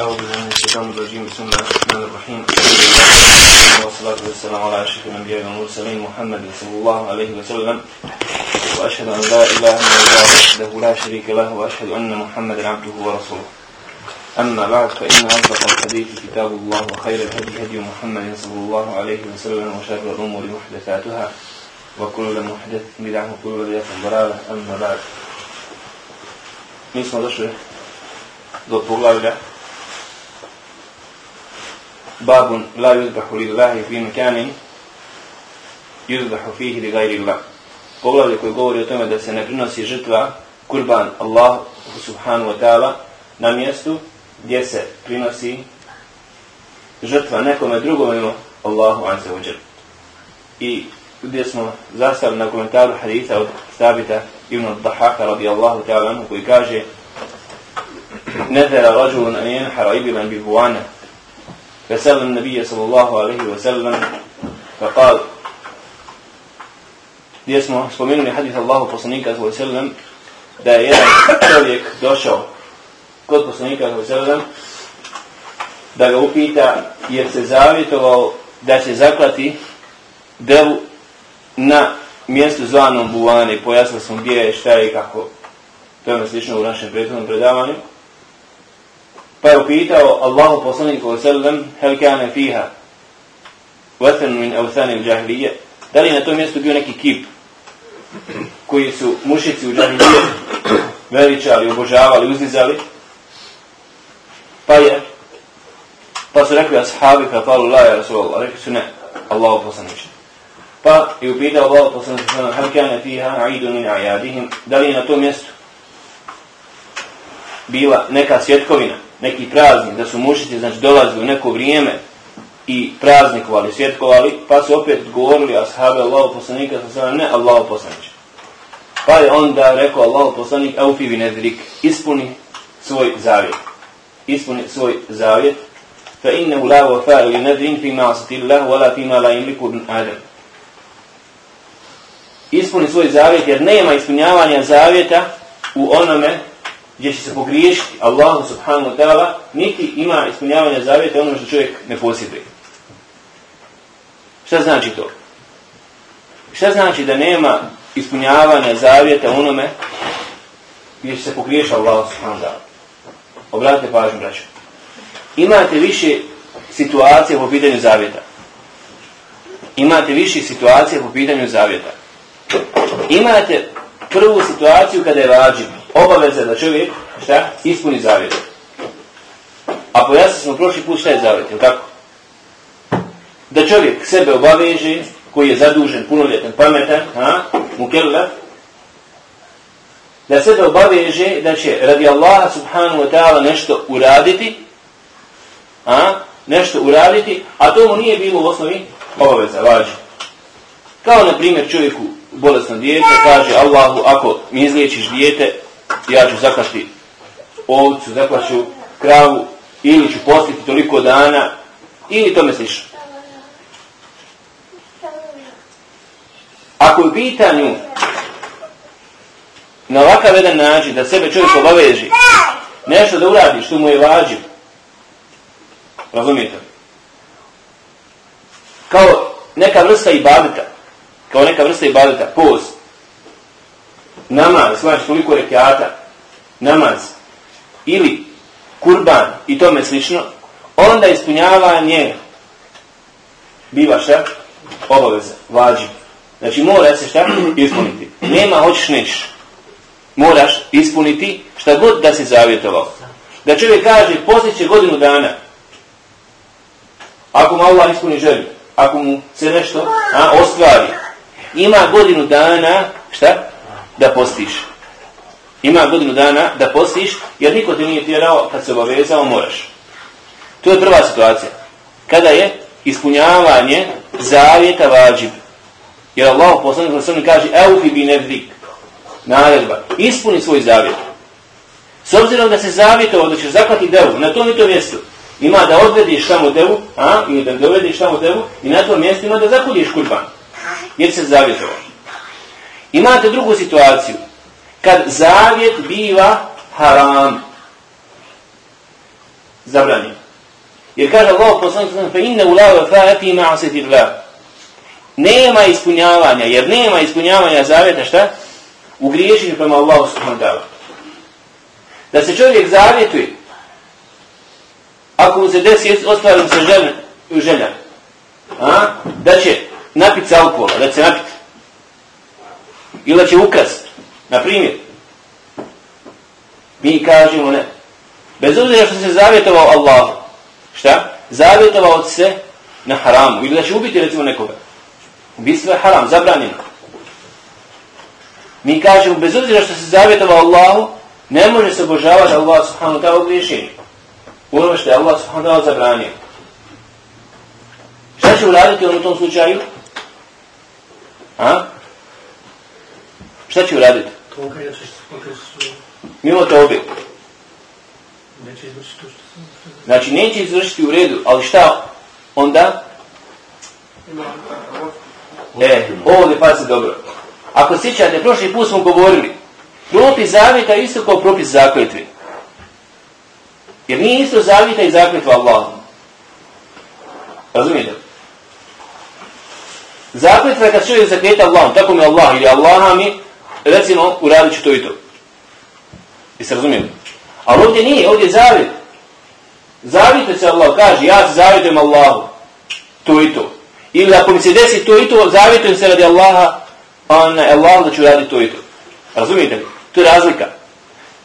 أعوذ بالله من الشيطان الرجيم. بسم الله الرحمن الرحيم. والصلاة والسلام على أشرف الأنبياء والمرسلين محمد صلى الله عليه وسلم. وأشهد أن لا إله إلا الله وحده لا شريك له وأشهد أن محمدا عبده ورسوله. أما بعد فإن أصدق الحديث كتاب الله وخير الهدي هدي محمد صلى الله عليه وسلم وشر الأمور محدثاتها. وكل محدث بدعة وكل بدعة ضلالة أما بعد Mi smo došli do poglavlja babun la yuzbahu lillahi fi mekanin yuzbahu fihi li gajri Allah. Poglavlje koje govori o tome da se ne prinosi žrtva kurban Allah subhanahu wa ta'ala na mjestu gdje se prinosi žrtva nekome drugome mimo Allahu azza wa jalla. I gdje smo zastali na komentaru haditha od Sabita ibn Dahaka radijallahu ta'ala anhu koji kaže نذر رجل أن ينحر إبلا ببوانه فسأل النبي صلى الله عليه وسلم فقال gdje smo spomenuli hadith Allahu poslanika sallallahu da je jedan čovjek došao kod poslanika sallallahu da ga upita jer se zavjetovao da će zaklati devu na mjestu zvanom Buvane. Pojasnili smo gdje je, šta je i kako. To je slično u našem prethodnom predavanju. Pa je upitao Allahu poslaniku sallam hel kane fiha vatan min avthani il Da li na tom mjestu bio neki kip koji su mušici u džahilije veličali, obožavali, uznizali? Pa je pa su rekli ashabi qalu la ya Rasulallah, rekli su ne, Allahu poslaniče. Pa je upitao Allahu poslaniče sallam hel kane fiha aidu min ajadihim, da li na tom mjestu bila neka svjetkovina neki praznik, da su mušici znači dolazili u neko vrijeme i praznikovali, svjetkovali, pa su opet govorili ashabi Allahu poslanika sa ne Allahu poslaniče. Pa je onda rekao Allahu poslanik, aufi vi nedrik, ispuni svoj zavjet. Ispuni svoj zavjet. Fa inne u la wafa ili nedrin fi ma'asati Allah, wala fi ma la imliku adam. Ispuni svoj zavjet, jer nema ispunjavanja zavjeta u onome gdje će se pogriješiti Allahu subhanahu wa ta'ala, niti ima ispunjavanja zavjeta ono što čovjek ne posjeduje. Šta znači to? Šta znači da nema ispunjavanja zavjeta onome gdje će se pogriješiti Allahu subhanahu wa ta'ala? Obratite pažnju, braću. Imate više situacije po pitanju zavjeta. Imate više situacije po pitanju zavjeta. Imate prvu situaciju kada je vađiv obaveza da čovjek šta? ispuni zavjet. A pojasnili smo prošli put šta je zavjet, je tako? Da čovjek sebe obaveže, koji je zadužen, punoljetan, pametan, a, mukella, da sebe obaveže da će radi Allaha subhanahu wa ta'ala nešto uraditi, a, nešto uraditi, a to mu nije bilo u osnovi obaveza, važno. Kao na primjer čovjeku bolesno dijete kaže Allahu ako mi izliječiš dijete ja ću zaklati ovcu, zaklaću kravu, ili ću postiti toliko dana, ili tome slično. Ako je u pitanju na ovakav jedan način da sebe čovjek obaveži nešto da uradi što mu je vađiv, razumijete? Kao neka vrsta ibadeta, kao neka vrsta ibadeta, post, namaz, znači toliko rekiata, namaz, ili kurban i tome slično, onda ispunjavanje biva šta? Obaveza, vađi. Znači mora se šta? Ispuniti. Nema hoćeš nećeš. Moraš ispuniti šta god da se zavjetovao. Da čovjek kaže, poslije godinu dana, ako mu Allah ispuni želju, ako mu se nešto a, ostvari, ima godinu dana, šta? da postiš. Ima godinu dana da postiš, jer niko ti nije tjerao, kad se obavezao, moraš. To je prva situacija. Kada je ispunjavanje zavjeta vađib. Jer Allah poslanik sa kaže, eufi bi nevdik. Naredba. Ispuni svoj zavjet. S obzirom da se zavjetovao da ćeš zaklati devu, na tom i to mjestu, ima da odvediš tamo devu, a, ili da dovediš tamo devu, i na tom mjestu ima da zakudiš kurban. Jer se zavjetovao. Imate drugu situaciju. Kad zavjet biva haram. Zabranjen. Jer kaže Allah poslanik fa inna fa'ati ma'asiti Allah. Nema ispunjavanja, jer nema ispunjavanja zavjeta šta? U griješenju prema Allahu subhanahu wa. Da se čovjek zavjetuje, ako mu se desi ostvarim se želja, želja a, da će napiti se alkohola, da se napiti, ili da će ukrast, na primjer, mi kažemo ne. Bez obzira što se zavjetovao Allah, šta? Zavjetovao se na haramu, ili da će ubiti recimo nekoga. Ubistvo je haram, zabranjeno. Mi kažemo, bez obzira što se zavjetovao Allahu, ne može se obožavati Allah subhanahu ta'ala griješenju. Ono što je Allah subhanahu ta'ala zabranio. Šta će uraditi on u tom slučaju? A? Šta će uraditi? Mimo tobe. Neće izvršiti to što sam... Znači, neće izvršiti u redu, ali šta onda? E, ovdje pazi dobro. Ako sjećate, prošli put smo govorili, propis zavjeta je isto kao propis zakletve. Jer nije isto zavjeta i zakletva Allahom. Razumijete? Zakletva je kad čovjek zakljeta Allahom, tako mi Allah ili Allaha mi, recimo, uradit ću to i to. Jeste razumijeli? Ali ovdje nije, ovdje je zavjet. Zavjete se Allah, kaže, ja se zavjetujem Allahu. To i to. Ili ako mi se desi to i to, zavjetujem se radi Allaha, ne, Allah da ću raditi to i to. Razumijete? To je razlika.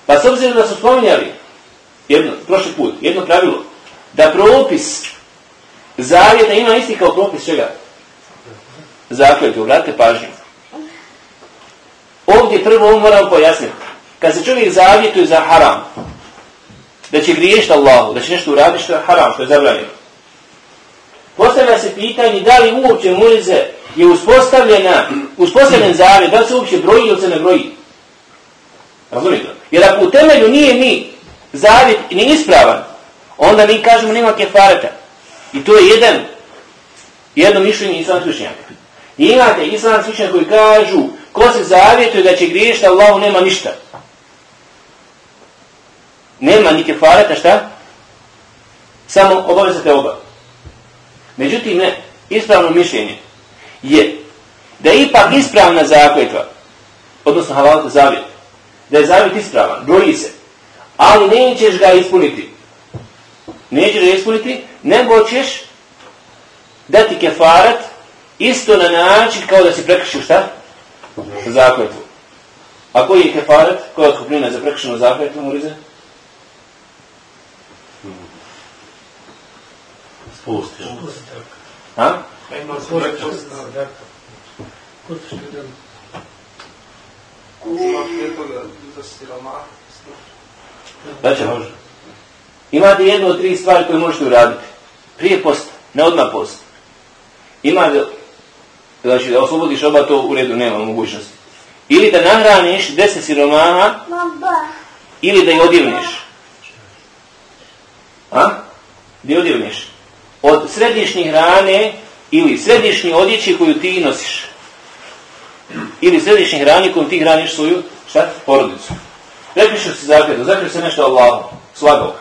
Pa s obzirom da su spominjali, jedno, prošli put, jedno pravilo, da propis zavjeta ima isti kao propis čega? Zakljeti, obratite pažnju. Ovdje prvo moram pojasniti. Kad se čovjek zavjetuje za haram, da će griješiti Allahu, da će nešto uraditi što je haram, što je zabranjeno. Postavlja se pitanje da li uopće mulize je uspostavljena, uspostavljen zavjet, da li se uopće broji ili se ne broji. Razumijete? Jer ako u temelju nije ni zavjet ni ispravan, onda mi kažemo nema kefareta. I to je jedan, jedno mišljenje islam slučnjaka. I imate islam slučnjaka koji kažu ko se zavjetuje da će griješiti Allahu nema ništa. Nema ni kefareta šta? Samo obavezate oba. Međutim, ne, ispravno mišljenje je da je ipak ispravna zakletva, odnosno halalta zavjet, da je zavjet ispravan, broji se, ali nećeš ga ispuniti. Nećeš ga ispuniti, nego ćeš dati kefarat isto na način kao da si prekršio šta? Zakletvu. A koji je kefarat? Koja je otkupnina za prekršenu zakletvu, Murize? Pustiš. A? Će može. Imate jednu od tri stvari koje možete uraditi. Prije posta, ne odmah post. Ima da, znači da oslobodiš oba to u redu, nema mogućnosti. Ili da nahraniš deset siromaha, ili da ih odjevniš. A? Da ih odjevniš. Od središnjih hrane ili središnje odjeće koju ti nosiš. Ili središnje hrane kojom ti hraniš svoju, šta? Porodicu. Prepišeš se zakretu, zakretu se nešto Allahu, slagao.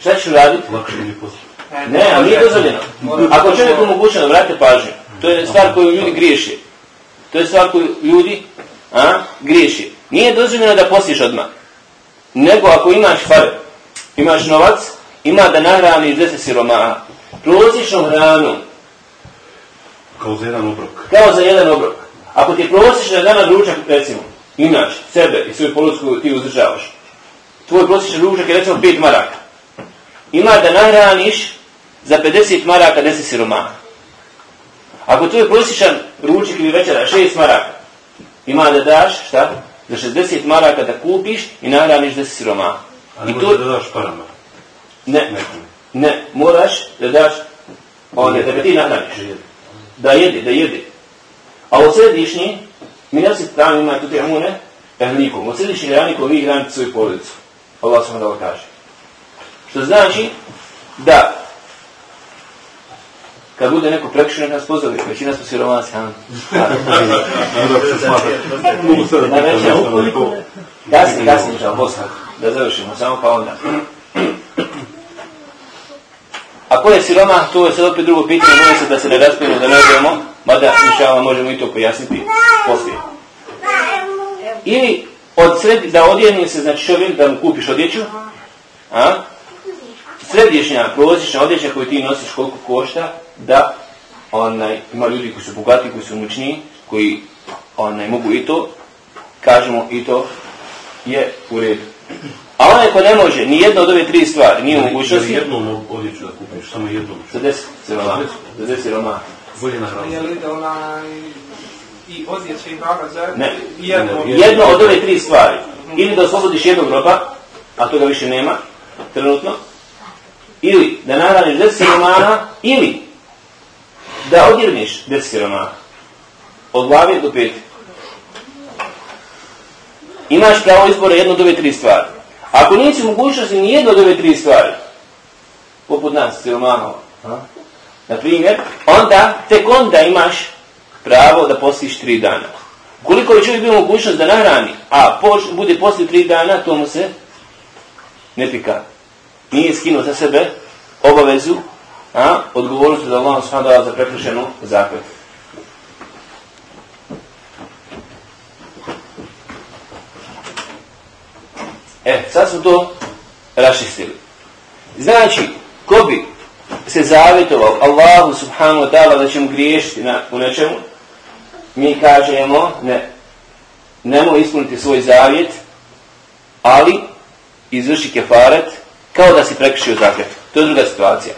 Šta ćeš uraditi? Lakše mi je poslije. Ne, ali nije dozvoljeno. Ako čovjek omogućeno, vratite pažnju. To je stvar koju ljudi griješi. To je stvar koju ljudi a, griješi. Nije dozvoljeno da postiš odmah. Nego ako imaš fare, imaš novac, ima da nahraniš deset siromaha. Prosječnom hranom, Kao za jedan obrok. kao za jedan obrok. Ako ti je prosječna dana ručak, recimo, imaš sebe i svoju koju ti uzdržavaš, tvoj prosječan ručak je recimo 5 maraka. Ima da nahraniš za 50 maraka 10 siromaha. Ako tvoj prosječan ručak ili večera 6 maraka, ima da daš, šta? Za 60 maraka da kupiš i nahraniš 10 siromaha. A ne I to, da daš parama. ne, ne, moraš da daš, ovdje, da ti nahraniš. Da jede, da jede. A od središnji, mi ne se tamo ima tu temune, ehlikom. Od središnji hrani koji vi hranite svoju porodicu. Allah sam da kaže. Što znači da Kad bude neko prekršio, nek nas pozove. Većina smo siromaci, a? Na večer, ukoliko- ali Kasnije, kasnije ćemo posle. Da završimo, samo pa onda. A ko je siroma, to je sad opet drugo pitanje, molim se da se ne raspijemo, da ne odemo, mada inšala možemo i to pojasniti poslije. Ili od sred, da odjeni se, znači čovjek, da mu kupiš odjeću, a? središnja, prosječna odjeća koju ti nosiš koliko košta, da onaj, ima ljudi koji su bogati, koji su mučniji, koji onaj, mogu i to, kažemo i to je u redu. A onaj ko ne može, ni jedna od ove tri stvari, nije u mogućnosti, jednom odjeću da kupiš, samo jednom. za deset siroma, za deset siroma. Bolje nahranu. Je li ide onaj i odjeće i hrana zajedno? Ne. Jedno. Od ove tri stvari, ili da oslobodiš jednog roba, a toga više nema, trenutno, ili da nahraniš deset siromaha, ili da odjevniš deset siromaha. Od glave do peti. Imaš pravo izbora jedno od ove tri stvari. Ako nisi mogućnosti ni jedno od ove tri stvari, poput nas, siromahova, na primjer, onda, tek onda imaš pravo da postiš tri dana. Koliko je čovjek bio mogućnost da nahrani, a poč, bude poslije tri dana, to mu se ne pika. Nije skinuo sa sebe obavezu, a, odgovornost da Allah ta'ala za prekršenu zaklet. E, sad smo to rašistili. Znači, ko bi se zavjetovao Allahu subhanahu wa ta'ala da će mu griješiti na, u nečemu, mi kažemo ne, nemoj ispuniti svoj zavjet, ali izvrši kefaret kao da si prekršio zaklet. To je druga situacija.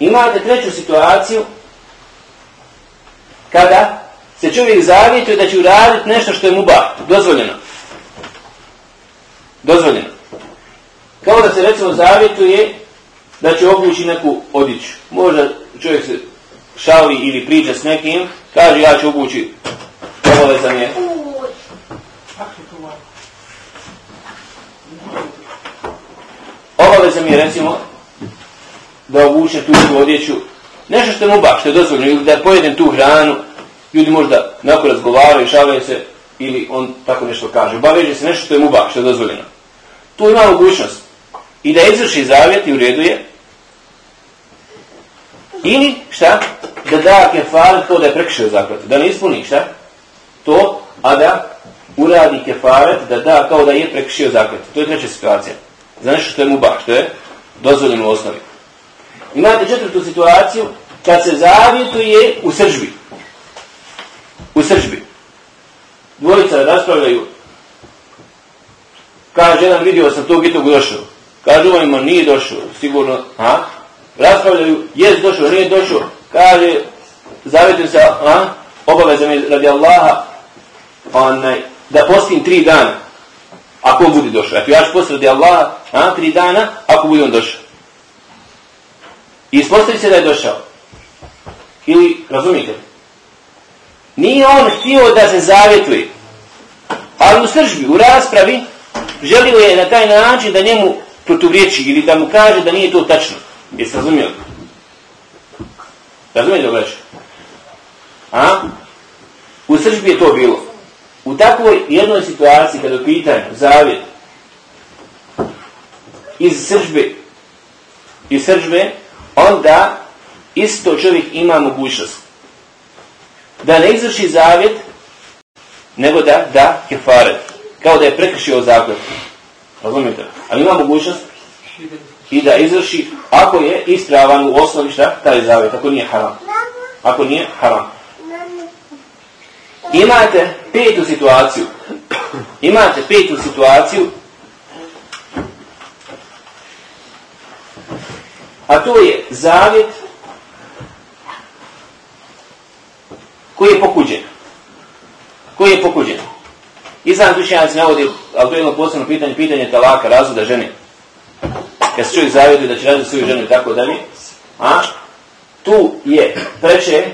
Imate treću situaciju kada se čovjek zavjetuje da će uraditi nešto što je mu ba, dozvoljeno. Dozvoljeno. Kao da se recimo zavjetuje da će obući neku odjeću. Možda čovjek se šali ili priča s nekim, kaže ja ću obući, obavezan je. Obavezan je recimo da obučem tu odjeću, nešto što je mu baš, što je dozvoljeno, ili da pojedem tu hranu, ljudi možda nakon razgovaraju, šalaju se, ili on tako nešto kaže. Obaveže se nešto što je mu baš, što je dozvoljeno. Tu ima mogućnost i da izvrši zavjet i u ili šta? Da da kefaret to da je prekršio zaklet. Da ne ispuni šta? To, a da uradi kefaret da da kao da je prekršio zaklet. To je treća situacija. Za nešto što je mu baš, što je dozvoljeno u osnovi. Imate četvrtu situaciju kad se zavjetuje u sržbi. U sržbi. Dvojica raspravljaju. Kaže, jedan vidio sam tog i tog došao. Kaže, ovaj ima nije došao, sigurno, a? Raspravljaju, jest došao, nije došao. Kaže, zavjetujem se, a? Obaveza mi radi Allaha, onaj, da postim tri dana. Ako on bude došao. Eto, ja ću radi Allaha, a? Tri dana, ako bude on došao. I ispostavi se da je došao. Ili, razumijete? Nije on htio da se zavjetuje. Ali u sržbi, u raspravi, želio je na taj način da njemu proturječi ili da mu kaže da nije to tačno. Jesi razumio? Razumijete braću? A? U sržbi je to bilo. U takvoj jednoj situaciji kada je u pitanju zavjet iz sržbe iz sržbe, onda isto čovjek ima mogućnost da ne izvrši zavjet, nego da da kefaret. Kao da je prekršio zaklet. Razumijete? Ali ima mogućnost i da izvrši, ako je ispravan u osnovi šta, taj zavjet, ako nije haram. Ako nije haram. Imate petu situaciju. Imate petu situaciju. A to je zavjet koji je pokuđen. Koji je pokuđen. Islam učenjaci navodi, ali to je jedno posebno pitanje, pitanje talaka, razvoda žene. Kad se čovjek zavjetuje da će razviti svoju ženu i tako dalje, a, tu je preče,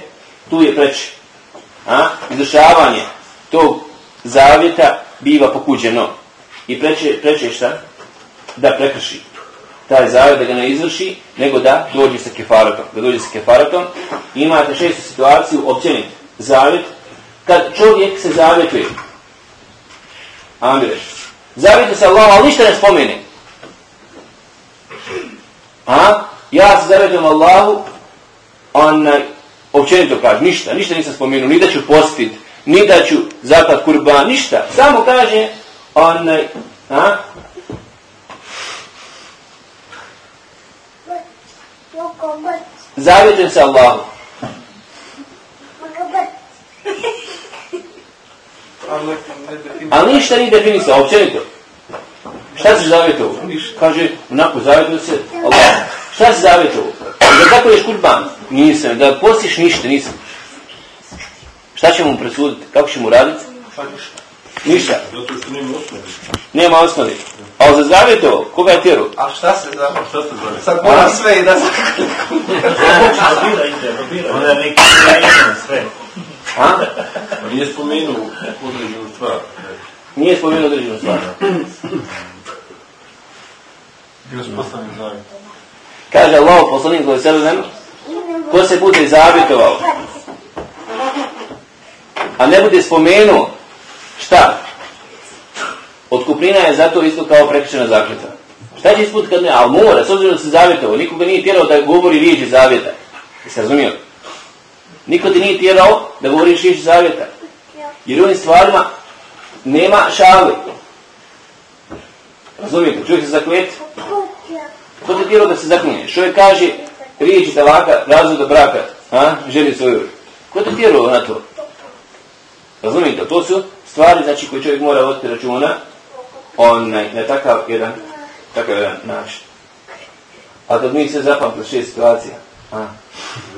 tu je preče. A, izvršavanje tog zavjeta biva pokuđeno. I preče, preče šta? Da prekrši. Taj zavjet da ga ne izvrši, nego da dođe sa kefaratom. Da dođe sa kefaratom. Imate šestu situaciju, općenit zavjet, kad čovjek se zavjetuje. Amire. Zavjetuje se Allah, ali ništa ne spomene. A? Ja se zavjetujem Allahu, onaj, općenito kaže, ništa, ništa nisam spomenuo, ni da ću postit, ni da ću zapat kurban, ništa. Samo kaže, onaj, a? Zavjetujem se Allahu. Ali ništa nije definisao, općenito. Šta si zavjetovo? Kaže, onako, zavjetuje se Allah. Šta si zavjetovo? Da tako ješ kurban? Nisam. Da postiš ništa, nisam. Šta ćemo mu presuditi? Kako ćemo raditi? Pa ništa. Ništa. Zato što nema osnovi. Nema osnovi. A za zavjetovo, koga je tjeru? A šta se da... Šta ste zove? Sad moram sve i da se... Probirajte, probirajte. Onda neki nije sve. A? Pa nije spomenuo određenu stvar. Nije spomenuo određenu stvar. Bio spostavljen zavjet. Kaže Allah, poslanik koji se ko se bude zavjetovao, a ne bude spomenuo, šta? Otkupnina je zato isto kao prekršena zakljeta. Šta će isput kad ne? Ali mora, s obzirom da se zavjetovao, nikoga nije tjerao da govori riječi zavjeta. Jesi razumio? Niko ti nije tjerao da govoriš riječi zavjeta. Jer u stvarima nema šale. Razumijete? Čovjek se zakljeti, Ko te tijelo da se zaklinješ? Čovjek kaže riječi talaka, razvoda braka, a? želi svoju. Ko te tijelo na to? Razumijete? To su stvari znači, koje čovjek mora voditi računa onaj, na takav jedan, takav jedan način. A kad mi se zapamtili šest situacija, a?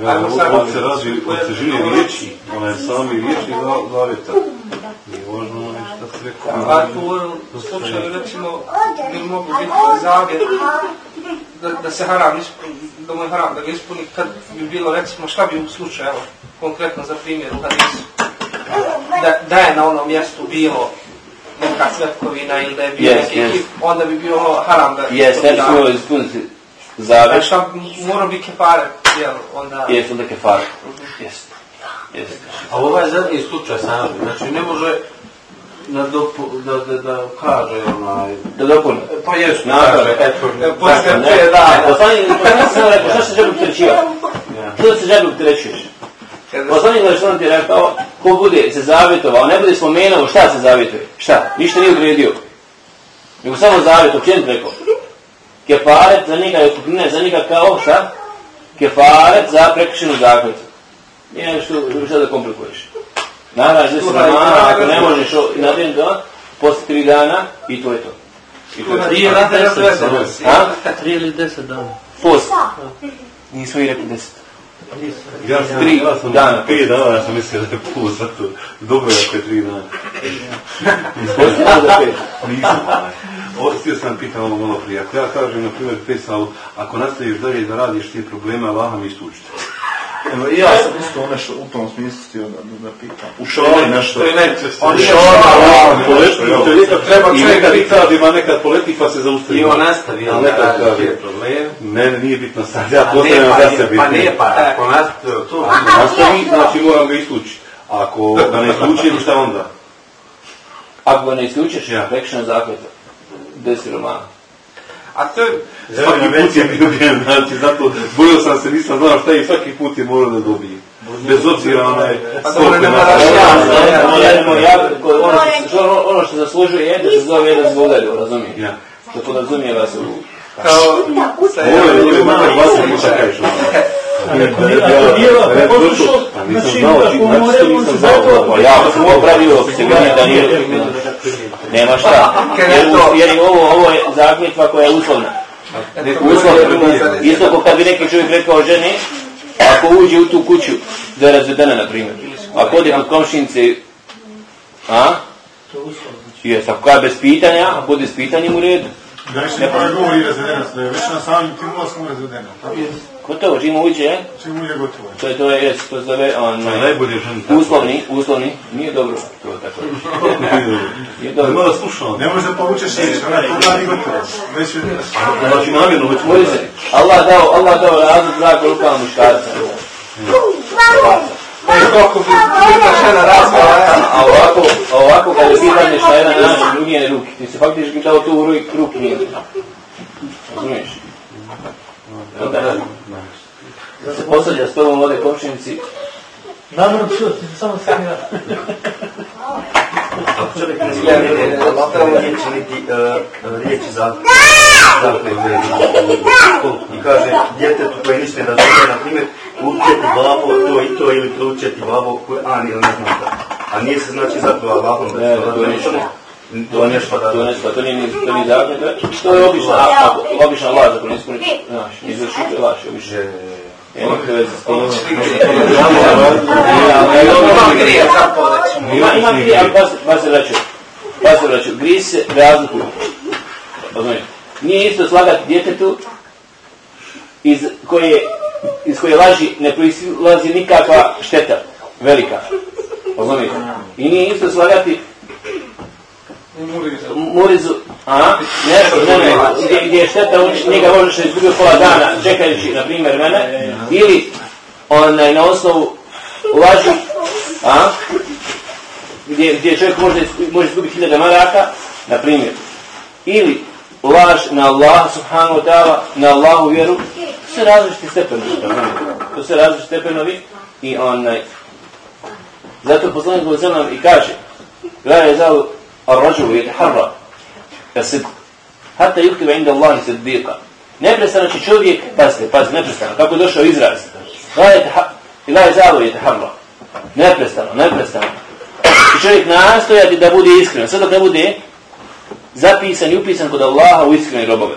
Ajmo sad- se radi o težini riječi, onaj sami riječi za- zavjeta. Nije važno onaj šta se rekao. A tu u ovom slučaju, recimo, bi mogu biti zavjet da, da se haram ispuni, da mu je haram da ga ispuni, kad bi bilo, recimo, šta bi u slučaju, evo, konkretno za primjer u hadisu, da, da je na onom mjestu bilo neka svetkovina ili da je bio Yes, neki yes. kip, onda bi bio haram da... Jes, ne bi smjelo ispuniti zavjet, Znači, šta mora biti kefare, jel, onda... jes onda kefar. Jes. Jes. A ovaj zadnji slučaj sam, znači ne može da, dopu, da, da, da kaže onaj... Da dopuni. Pa jesu, Naravno. kaže, eto, E, poslije tako, prije ne, dana. Poslanik, poslanik sam rekao, šta se želi opterećivati? Što se želi opterećuješ? Poslanik što ti je rekao, ko bude se zavjetovao, ne bude spomenuo šta se zavjetuje. Šta? Ništa nije odredio. Nego samo zavjet, općenit rekao. Kefaret za njega je za njega kao šta? Kefaret za prekršenu zakletu. Nije nešto šta da komplikuješ. Naravno, zai se namana, ako ne možeš na den da, poslije tri dana i to je to. I to je to. Tri ili deset dana. Post. Nismo i rekli deset. Ja sam, Tri ja sam dana. pet dana, ja sam mislio da je pol zato. Dobro ako je tri dana. Nisam. Sam pitan ono malo prije. Ako ja kažem, na primjer, Fesalu, ako nastaviš dalje da radiš te probleme, Allaha mi istučite. Evo, ja sam isto nešto u tom smislu htio da, da, da pitam. U šoli nešto. To je najčešće. On je šala, šala, poleti, nešto, to je nekad- treba čovjek biti- sad ima nekad poleti pa se zaustavi. I on nastavi, Ali on nekad te probleme. Ne, ne, nije bitno sad, ja A ne, postavljam pa za ne, sebe. Pa ne, pa ako nastavi to... Nastavi, znači moram ga istući. Ako ga ne istučim, šta onda? Ako ga ne isključiš, Ja. prekršena zakleta. Desi romana. A to je, Svaki put je bio znači zato bojio sam se, nisam znao šta i svaki put je morao da dobije. Bez obzira onaj Pa stope na Ono, ono, ono, što, ono zaslužuje je da se zove jedan razumijem? Ja. Što podrazumijeva se u... kao... Ovo je bilo makar ljudima, vas puta kažeš. Ako poslušao, znači ako more, on se zato... Pa ja ovo pravilo, se vidi da nije... Nema šta. Jer, ovo, je zakletva koja je uslovna. Isto kao kad bi neki čovjek rekao ženi, ako uđe u tu kuću, da je razvedena, na primjer. Ako ode kod komšinice, a? To je uslov, znači. Jes, ako kada bez pitanja, ako ode s pitanjem u redu. Da više ne pa govori razvedeno, da je već na samim tim ulaskom razvedeno. Gotovo, čim uđe, Čim uđe gotovo. to je, to je, to zove, on, uslovni, uslovni, nije dobro, to je tako. Nije dobro. malo slušao. Ne može da povučeš riječ, ona je pogleda i gotovo. Već je... Znači namjerno već Moji se, Allah dao, Allah dao razlog dva rukama muškarca. Koliko bi puta žena razvala, A ovako, a ovako kad je pitanje šta jedan način, drugi je ruki. Ti se faktički dao tu u ruki, ruki nije. Razumiješ? Onda, da se posadja s tobom ovdje komšinici, Namjerno čuo, ti samo. Ako čovjek ne smije riječi niti e, riječi za zakletve i kaže djetetu koje ništa ne razumije, na primjer, učeti babo to i to ili učeti babo Kur'an ili ne znam šta. A nije se znači zato Allahom da se to je ništa. to je nešto to da... nešto, to nije, ni- to nije zakon, to je- to je obično, a, ako, obično laž, ako ne ispuniš, znaš, izvrši to je laž, obično. Je nikakve veze s tim. Ima. Ima, grije, ali pazi, pazi vraću. Grije se razlikuju. Razumiješ? Nije isto slagati djetetu iz koje, iz koje laži ne proizlazi nikakva šteta, velika. Razumiješ? I nije isto slagati Murizu, a? Ne, ne, ne, gdje, gdje je šteta, on- njega možeš izgubio pola dana čekajući, na primjer, mene, ili onaj, na osnovu laži, a? Gdje, gdje čovjek može, može izgubiti hiljada maraka, na primjer, ili laž na Allah subhanahu wa ta'ala, na Allahu vjeru, to se različiti stepenovi. To se različiti stepenovi i onaj. Zato poslanik koji nam i kaže, gledaj je zavu arrađu i harra, kasid, hata yuktiva inda Allahi siddiqa. Neprestano će čovjek, pazite, pazite, neprestano, kako je došao izraz. Gledaj je zavu i harra, neprestano, neprestano. I čovjek nastojati da bude iskren, sve dok ne bude zapisan i upisan kod Allaha u iskrene robove.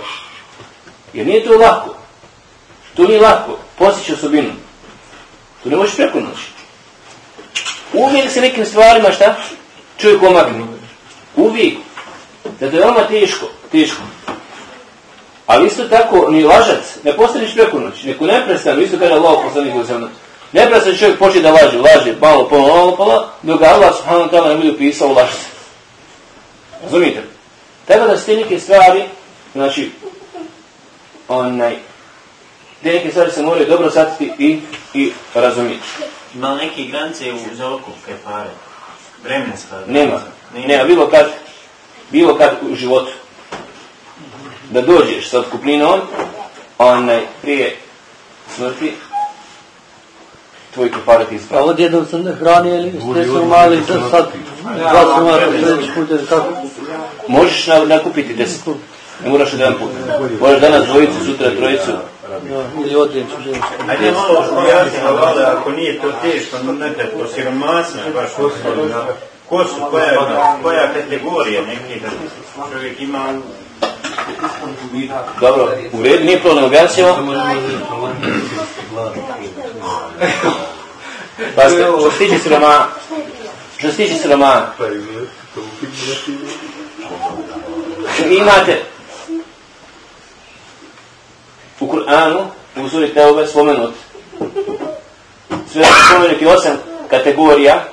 Jer nije to lako. To nije lako, postići osobinu. To ne možeš preko noći. Uvijek se nekim stvarima šta? Čovjek omagne. Uvijek. Zato je veoma teško, teško. Ali isto tako, ni lažac, ne postaneš preko noći, neko neprestano, isto kaže Allah poslanik u zemlju. Neprestano čovjek počne da laže, laže, malo, malo, pola, dok Allah subhanahu ta'ala ne bude upisao lažce. Razumijete? Tako da su te neke stvari, znači, onaj, te neke stvari se moraju dobro satiti i, i razumijeti. Ima neke granice u za otkup kefare? Vremenska? Nema. Nema. Nema, bilo kad, bilo kad u životu. Da dođeš sa otkuplinom, onaj, prije smrti, tvoj kefaret A ispravi. odjednom sam ne hranio ili ste se mali za sad dva sam mara sljedeći put ili kako? Možeš na, nakupiti deset. Ne moraš jedan put. Možeš danas dvojicu, sutra trojicu. Ja, ili odjeću žensku. Ajde malo pojasnimo, vale, ako nije to teško, no nekad to siromasno, baš osobno. Ko su, koja, koja kategorija neki da čovjek ima Dobro, u redu, nije problem, objasnimo. Pazite, što se tiče siroma, što se tiče siroma, imate u Kur'anu, u suri Teube, spomenut, sve spomenuti osam kategorija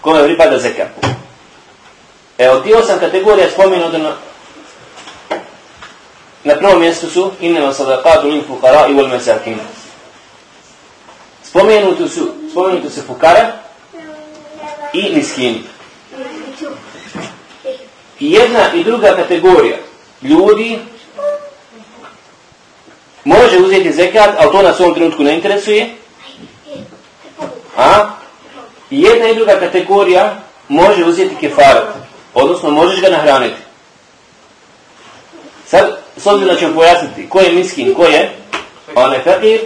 kome pripada zekat. Evo, ti osam kategorija spomenuti na, na prvom mjestu su innema sadaqatu lil fuqara i wal masakin. Spomenuti su, spomenuti su fukara i miskini. I jedna i druga kategorija ljudi može uzeti zekat, ali to nas u ovom trenutku ne interesuje. A? I jedna i druga kategorija može uzeti kefarat, odnosno možeš ga nahraniti. Sad, s obzirom da ćemo pojasniti ko je miskin, ko je onaj fakir,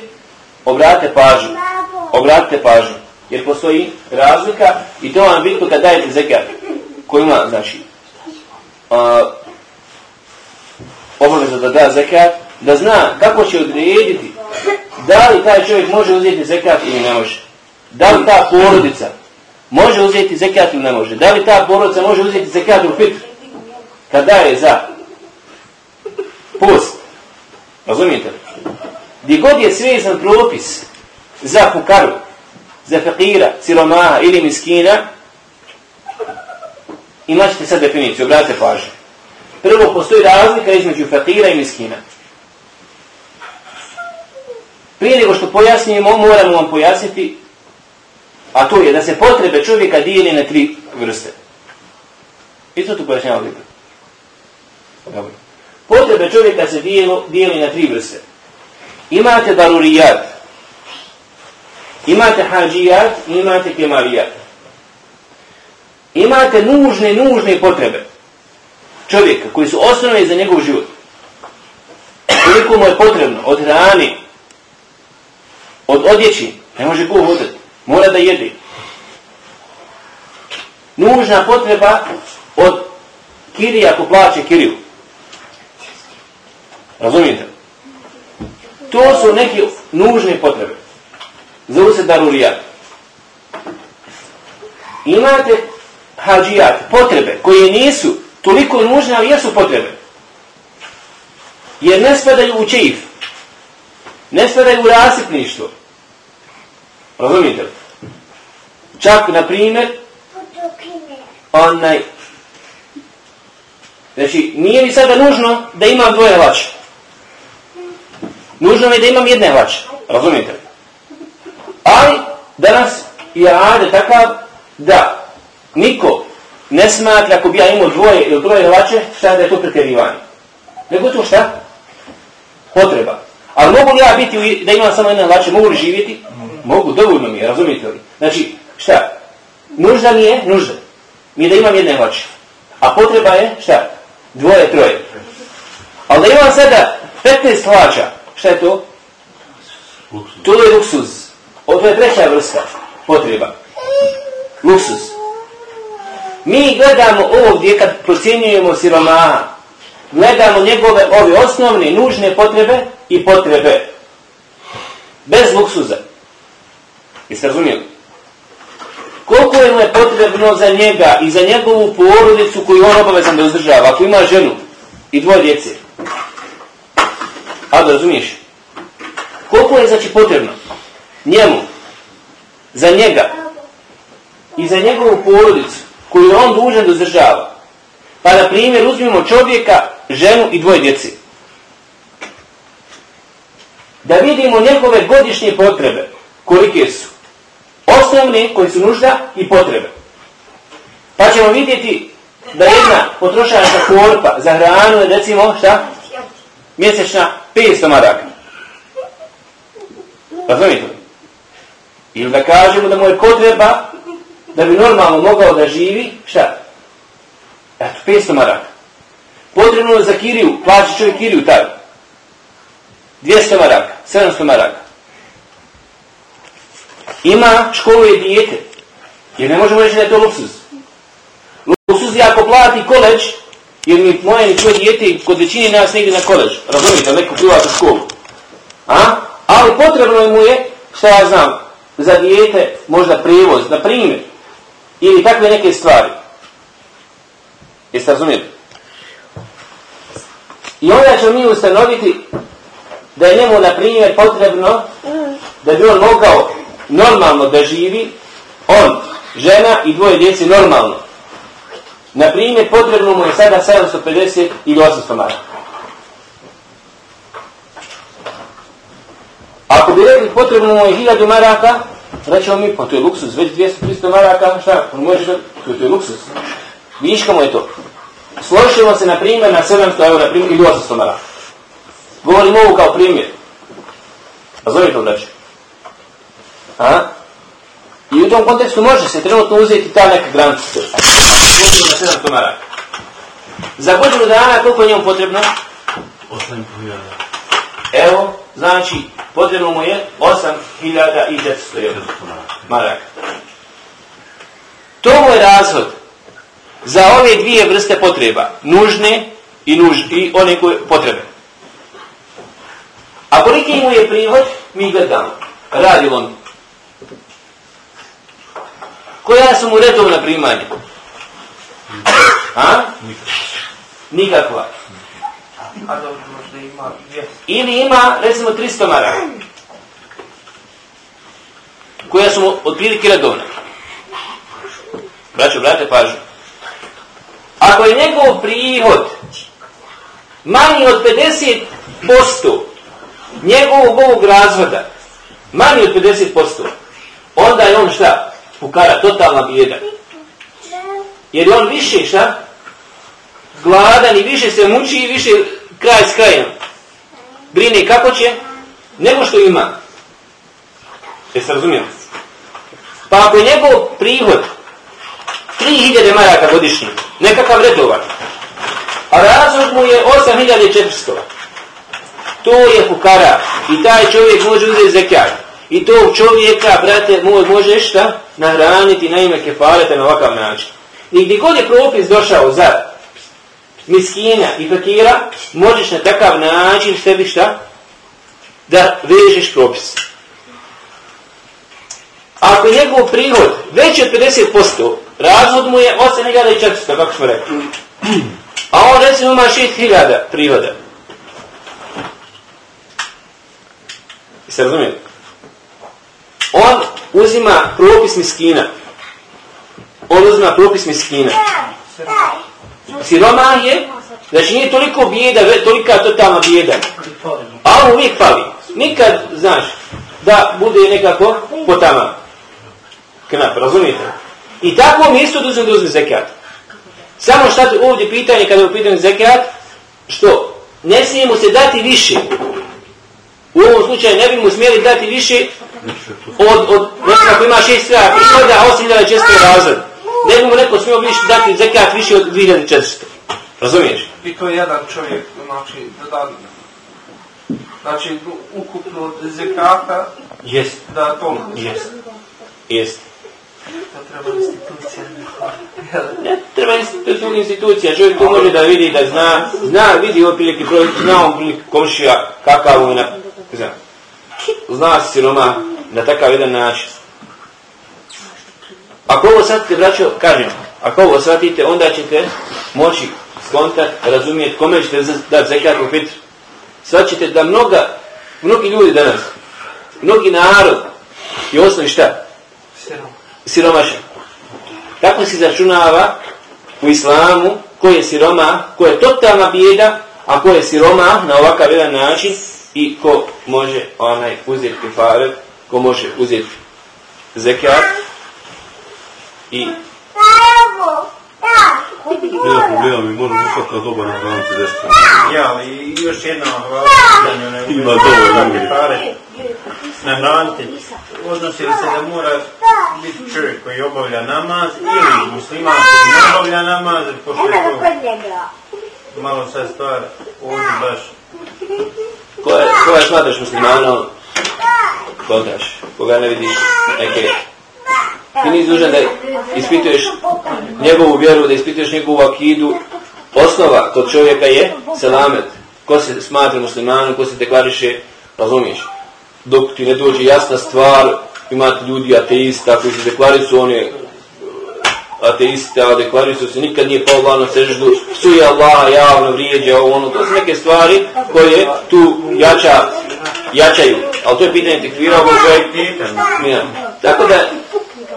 obratite pažnju. Obratite pažnju. Jer postoji razlika i to vam je bitno kad dajete zekat koji ima, znači, a, obaveza da da zekat, da zna kako će odrediti da li taj čovjek može uzeti zekat ili ne može. Da li ta porodica može uzeti zekat ili ne može. Da li ta porodica može uzeti zekat u fitr kad daje za Post. Razumijete? Gdje god je svezan propis za fukaru, za fakira, siromaha ili miskina, imat ćete sad definiciju, obratite pažnju. Prvo, postoji razlika između fakira i miskina. Prije nego što pojasnimo, moramo vam pojasniti, a to je da se potrebe čovjeka dijeli na tri vrste. Isto tu pojašnjava. Dobro. Potrebe čovjeka se dijeli, na tri vrste. Imate darurijat, imate hađijat i imate kemalijat. Imate nužne, nužne potrebe čovjeka koji su osnovne za njegov život. Koliko mu je potrebno od hrane, od odjeći, ne može go hodati, mora da jede. Nužna potreba od kirija ako plaće kiriju. Razumijete? To su neke nužne potrebe. Zovu se darurijat. Imate hađijat, potrebe koje nisu toliko nužne, ali jesu potrebe. Jer ne spadaju u čeif. Ne spadaju u rasipništvo. Razumijete li? Čak, na primjer, onaj, znači, nije mi sada nužno da imam dvoje. Nužno mi je da imam jedne hlače. Razumijete li? Ali, danas je rade takav da niko ne smatra ako bi ja imao dvoje ili troje hlače, šta da je to pretjerivanje. Nego to šta? Potreba. Ali mogu li ja biti, da imam samo jedne hlače, mogu li živjeti? Mogu, dovoljno mi je, razumijete li? Znači, šta? Nužda mi je, nužda. Mi je da imam jedne hlače. A potreba je, šta? Dvoje, troje. Ali da imam sada 15 hlača, šta je to? To je luksuz. O, to je treća vrsta potreba. Luksuz. Mi gledamo ovdje kad procjenjujemo siromaha, gledamo njegove ove osnovne, nužne potrebe i potrebe. Bez luksuza. Jeste razumijeli? Koliko je mu je potrebno za njega i za njegovu porodicu koju on obavezan da uzdržava, ako ima ženu i dvoje djece? Da razumiješ? Koliko je znači potrebno njemu, za njega i za njegovu porodicu koju je on dužan da uzdržava? Pa na primjer uzmimo čovjeka, ženu i dvoje djece. Da vidimo njegove godišnje potrebe, kolike su osnovne koji su nužda i potrebe. Pa ćemo vidjeti da jedna potrošačka korpa za hranu je recimo šta? Mjesečna 500 maraka. Razumite li? Ili da kažemo da mu je potreba da bi normalno mogao da živi, šta? Eto, 500 maraka. Potrebno je za kiriju, plaći čovjek kiriju taj. 200 maraka, 700 maraka ima školuje dijete. Jer ne možemo reći da je to luksuz. Luksuz je ako plati koleđ, jer mi moje ni tvoje dijete kod većine nas negdje na koleđ. Razumijete, neku privatu školu. A? Ali potrebno mu je, što ja znam, za dijete možda prijevoz, na primjer. Ili takve neke stvari. Jeste razumijete? I onda ćemo mi ustanoviti da je njemu, na primjer, potrebno da bi on mogao normalno da živi, on, žena i dvoje djece normalno. Na primjer, potrebno mu je sada 750 ili 800 maraka. Ako bi rekli potrebno mu je 1000 maraka, rećemo mi, pa to je luksus, već 200-300 maraka, šta, on može da, to to je luksus. Viška mu je to. Složimo se, na primjer, na 700 euro, na primjer, ili 800 maraka. Govorim ovo kao primjer. Razumite li znači? A? U tom kontekstu može se trenutno uzeti ta neka granica. na 700 maraka. Za godinu dana koliko je njemu potrebno? 8.000. Evo, znači, potrebno mu je 8.400 maraka. To mu je razhod za ove dvije vrste potreba. Nužne i, nuž, i one koje potrebe. A koliki mu je prihod, mi gledamo. Radi on koja su mu redovna primanja? A? Nikakva. A dobro, možda ima 200. Ili ima, recimo, 300 maraka. Koja su mu otprilike redovne. Braćo, brate, pažu. Ako je njegov prihod manji od 50% njegovog ovog razvoda, manji od 50%, onda je on šta? Fukara, totalna bijeda. Jer je on više šta? Gladan i više se muči i više kraj s krajem. Brine kako će, nego što ima. Jeste razumijeli? Pa ako je njegov prihod 3000 maraka godišnje, nekakav redovan, a razlog mu je 8400, to je fukara i taj čovjek može uzeti zekijat. I tog čovjeka, brate, može šta? Nahraniti na ime kefaleta na ovakav način. I gdje god je propis došao za miskina i fakira, možeš na takav način sebi šta? Da vežeš propis. Ako je njegov prihod veći od 50%, razhod mu je 8400, kako smo rekli. A on recimo ima 6000 prihoda. Jeste razumijeli? On uzima propis miskina. On uzima propis miskina. Siromah je, znači nije toliko bijeda, tolika totalna bijeda. A on uvijek fali. Nikad, znaš, da bude nekako potama. Knap, razumijete? I tako mi isto da uzme. Samo šta ovdje pitanje kada je u pitanju zekat, što ne smije mu se dati više. U ovom slučaju ne bi mu smjeli dati više od, od recimo ako ima šest straja prihoda, a osam hiljada često razred. Ne bi mu neko smio više dati zekat više od 2400. Razumiješ? I to je jedan čovjek, znači, da Znači, ukupno od zekata, jest. da to... Jest. Jest. To treba institucija. Ne treba institucija, institucija. Čovjek to može da vidi, da zna, zna, vidi otprilike broj, zna on komšija, kakav na, zna. Zna se siroma na takav jedan način. Ako ovo shvatite, braćo, kažem, ako ovo shvatite, onda ćete moći skontat, razumijeti kome ćete dati zekat u fitru. Shvaćete da mnoga, mnogi ljudi danas, mnogi narod je osnovi šta? Siromašan. Tako se izračunava u islamu ko je siroma, ko je totalna bijeda, a ko je siroma na ovakav jedan način i ko može onaj uzeti kifaret, ko može uzeti zekat i nema problema, mi možemo ipak kao dobar nahraniti deset Ja, ali još jedno Ima dovoljno pare nahraniti. Odnosi li se da mora biti čovjek koji obavlja namaz ili musliman koji ne obavlja namaz, pošto je to malo sad stvar ovdje baš. Ko je, ko je smatraš muslimanom, kontraš, koga ne vidiš neke ti nisi dužan da ispituješ njegovu vjeru, da ispituješ njegovu akidu. Osnova kod čovjeka je selamet. Ko se smatra muslimanom, ko se deklariše, razumiješ. Dok ti ne dođe jasna stvar, imate ljudi ateista koji se deklarisu, oni ateista, a deklarisu se nikad nije pao na seždu, psuje Allah, javno vrijeđa, ono, to su neke stvari koje tu jača, jačaju. Ali to je pitanje tekvira, ovo je Tako da,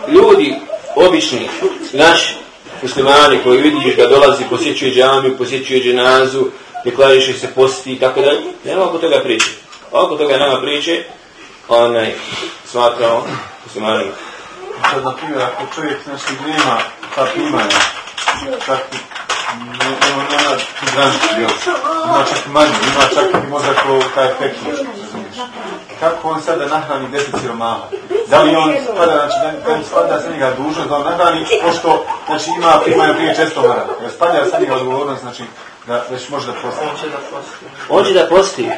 ljudi obični, naši muslimani koji vidiš da dolazi, posjećuje džamiju, posjećuje dženazu, deklariše se posti i tako dalje, nema oko toga priče. Oko toga nema priče, onaj, smatrao muslimanima. Sad, na primjer, ako čovjek znači nema ta primanja, čak nema, nema granicu još, ima čak manje, ima čak i možda ko taj efekt, kako on sada nahrani deset siromaha? Da li on spada, znači, da li spada sa njega dužnost da on nahrani, pošto, znači, ima primanje prije često mara. Jer spada sa njega odgovornost, znači, da već može da posti. On će da posti. On će da posti.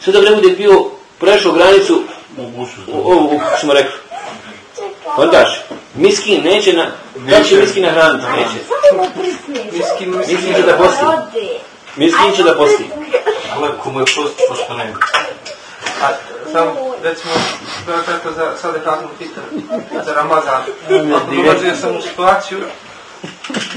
Sve dobro bude bio prešao granicu, ovu, smo rekli. Ondaš, miskin neće na, da će miskin nahraniti, neće. Miskin, Miskin će da posti. Miskin će da posti. Ale komu je posti, pošto nema. A sam, recimo, kako za sad je kaznu pitan, za Ramazan. Ako dolazio sam u situaciju,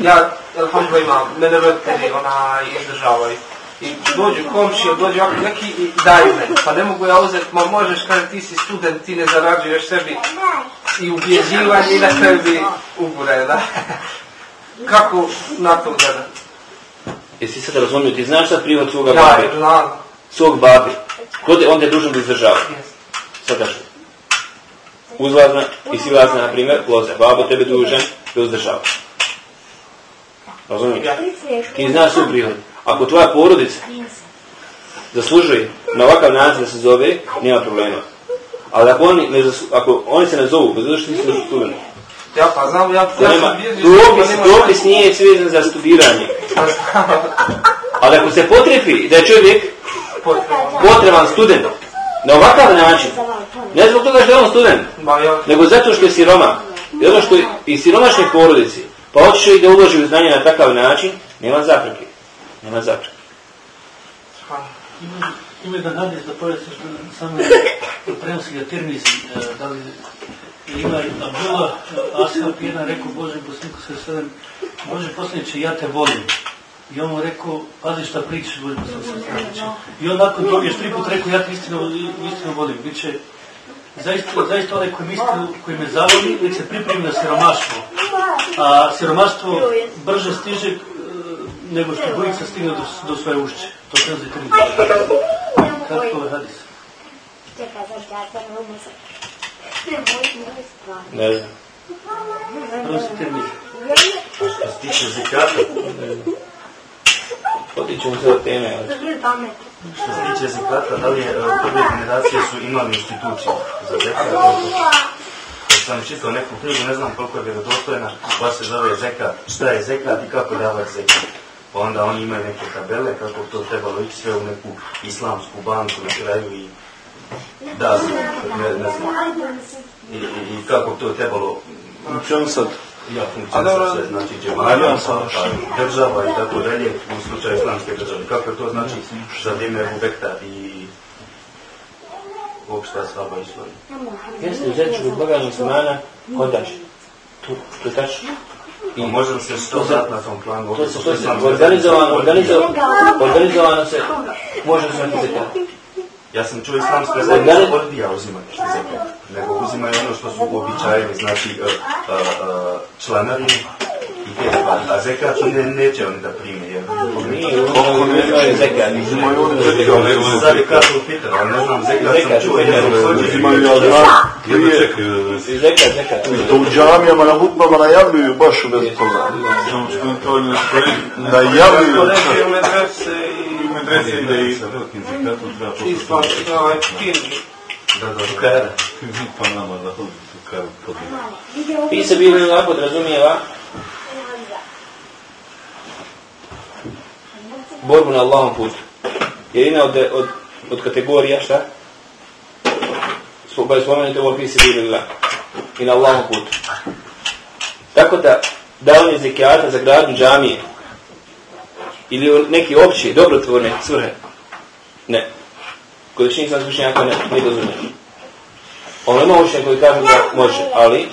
ja, alhamdulillah imam, mene roditelji ona izdržavaju. I dođu komšije, dođu ovako neki i daju meni. Pa ne mogu ja uzeti, ma možeš, kaže ti si student, ti ne zarađuješ sebi i ubjeđivanje i na kraju bi ubure, da. Kako na to gleda? Jesi sad razumio, ti znaš sad prihod svoga Ja, babi? znam. Svog babi. Ko te, on te je dužan da izdržava? Sada što? Uzlazna i silazna, na primjer, loza. Babo tebe dužan da uzdržava. Razumiješ? Ti znaš svoj prihod. Ako tvoja porodica zaslužuje na ovakav način da se zove, nema problema. Ali ako oni, ne zaslu, ako oni se ne zovu, bez što ti su studenti. Ja pa znam, ja, To ja nema, sam biznis, propis, pa propis nije svezan za studiranje. Pa. Ali ako se potrefi da je čovjek potreban student na ovakav način, ne zbog toga što je on student, nego zato što je siroma, zato što je i siromašne porodici, pa hoće i da uloži u znanje na takav način, nema zapreke. Nema zapreke. Ima, jedan hadis da da samo prenosi ga Tirmizi, e, da li ima Abdullah e, Ashab jedan rekao Bože poslaniku sve sedem, Bože poslaniče ja te volim. I on mu rekao, pazi šta pričaš Bože poslaniku sve sedem. I on nakon toga još tri put rekao, ja te istinu, istinu volim. Biće, zaista, zaista onaj koji istinu, koji me zavoli, nek se pripremi na siromaštvo. A siromaštvo brže stiže nego što bujica stigne do, do svoje ušće. To prenosi Tirmizi. Kako je hadis? Ne znam. Prenosi Tirmizi. Što se tiče zekata, Otićemo se od teme. što se tiče zekata, da li je, e, prve generacije su imali instituciju za zekat? Kad sam čitao neku knjigu, ne znam koliko je vjerodostojna, pa se zove zekat, šta je zekat i kako davati zekat. Pa onda oni imaju neke tabele kako to trebalo ići sve u neku islamsku banku na kraju i da, ne, ne znam, i, i, i kako to trebalo sad? ja sve, znači džemalija, pa, pa država i tako dalje, u slučaju islamske države. Kako to znači za vrijeme Bubekta i uopšte slaba istorija? Jeste, uzeti ću Boga muslimana, hodaš. Tu, je tačno. I može li se što vrat na tom planu? To se, to se, organizovano, organizovano, organizovano se, može se uzeti zekat. Ja sam čuo islamska zajednica odbija uzimati zekat, nego uzimaju ono što su uobičajeni, znači uh, uh, uh, članarine i te stvari. A zekat ne, neće oni da prime, Dođam je na hutbama najavljuju baš bez toga. Najavljuju. Medrese ide i borbu na Allahom putu. Jer jedna od, od, od kategorija, šta? Svo- Spomenute ovo fi se bilo Allah. I na Allahom putu. Tako da, davanje zekijata za gradnju džamije ili neki opći, dobrotvorne svrhe, ne. Kod većinih sam slušnjaka ne, nije dozvoljeno. Ono ima učenje koji kažu da može, ali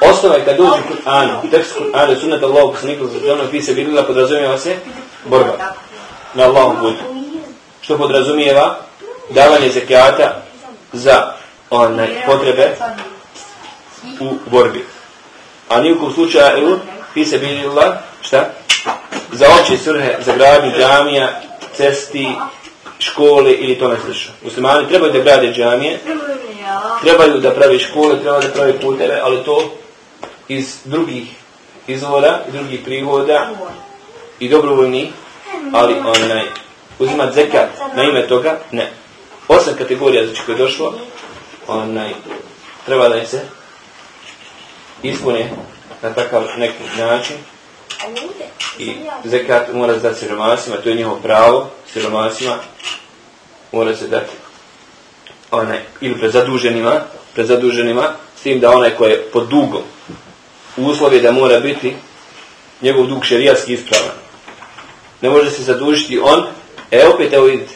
osnova je kad dođe Kur'an, tekst Kur'ana, sunnet Allahu poslanika fi se bilila, podrazumijeva se borba na Allahom putu. Što podrazumijeva davanje zekijata za one potrebe u borbi. A nijekom slučaju fi se bilila, šta? Za opće svrhe, za gradnju džamija, cesti, škole ili tome slično. Muslimani trebaju da grade džamije, trebaju da pravi škole, trebaju da pravi puteve, ali to iz drugih izvora, iz drugih prihoda i dobrovoljni, ali onaj, uzimat zekat na ime toga, ne. Osam kategorija znači koje je došlo, onaj, treba da se ispune na takav neki način i zekat mora se dati siromasima, to je njihovo pravo, siromasima mora se dati onaj, ili pred zaduženima, pred zaduženima, s tim da onaj koji je pod dugom, uslov je da mora biti njegov dug šerijatski ispravan. Ne može se zadužiti on, e opet evo vidite,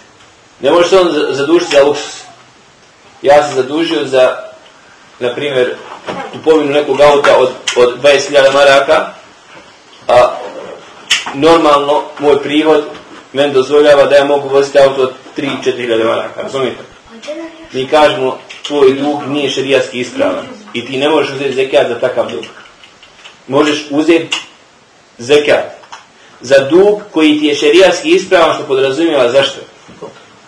ne može se on za- zadužiti za luksus. Ja sam zadužio za, na primjer, kupovinu nekog auta od, od 20.000 maraka, a normalno moj prihod meni dozvoljava da ja mogu voziti auto od 3-4 hiljade maraka, razumijete? Mi kažemo, tvoj dug nije šerijatski ispravan i ti ne možeš uzeti zekat za takav dug. Možeš uzeti zekat za dug koji ti je šerijatski ispravan što podrazumijeva zašto?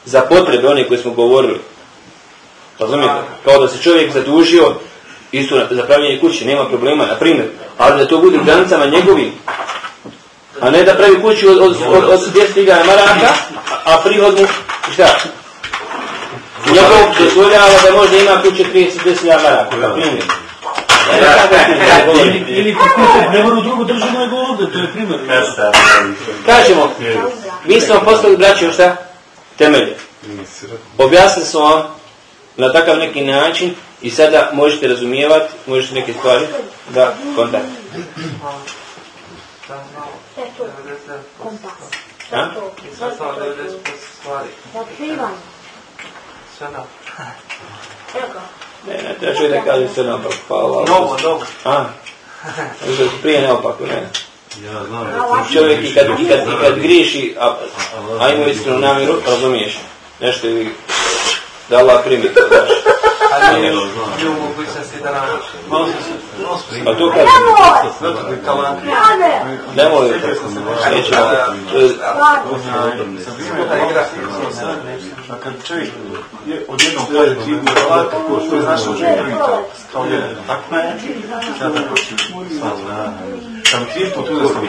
Za potrebe one koje smo govorili. Razumijete? Kao da se čovjek zadužio isto za pravljenje kuće, nema problema, na primjer, ali da to bude u granicama njegovim, a ne da pravi kuću od, od, od, od 10.000 maraka, a prihod mu, šta? Njegov dozvoljava da možda ima kuće 30.000 maraka, na primjer. Ili, ili kuće, ne moru drugu državu nego ovdje, to je primjer. Kažemo, mi smo postali braći šta? Temelje. Objasnili smo vam na takav neki način i sada možete razumijevati, možete neke stvari da kontakt. A? Ne, ne, treba čovjek da kaže sve naopako, hvala. Novo, novo. A? Možda prije neopako, ne. Ja znam. Čovjek i kad, i kad, i kad griješi, a, a ima iskrenu namjeru, razumiješ. Nešto ili da Allah primi to, znaš. Ali bio u mogućnosti da nam... Pa to kad... Nemoj, nećemo. A kad čovjek je odjednom kaže tri talaka, što je znaš što je prvi talak, kao jedan, tako je, ja tako ću, sam tri put uzasno,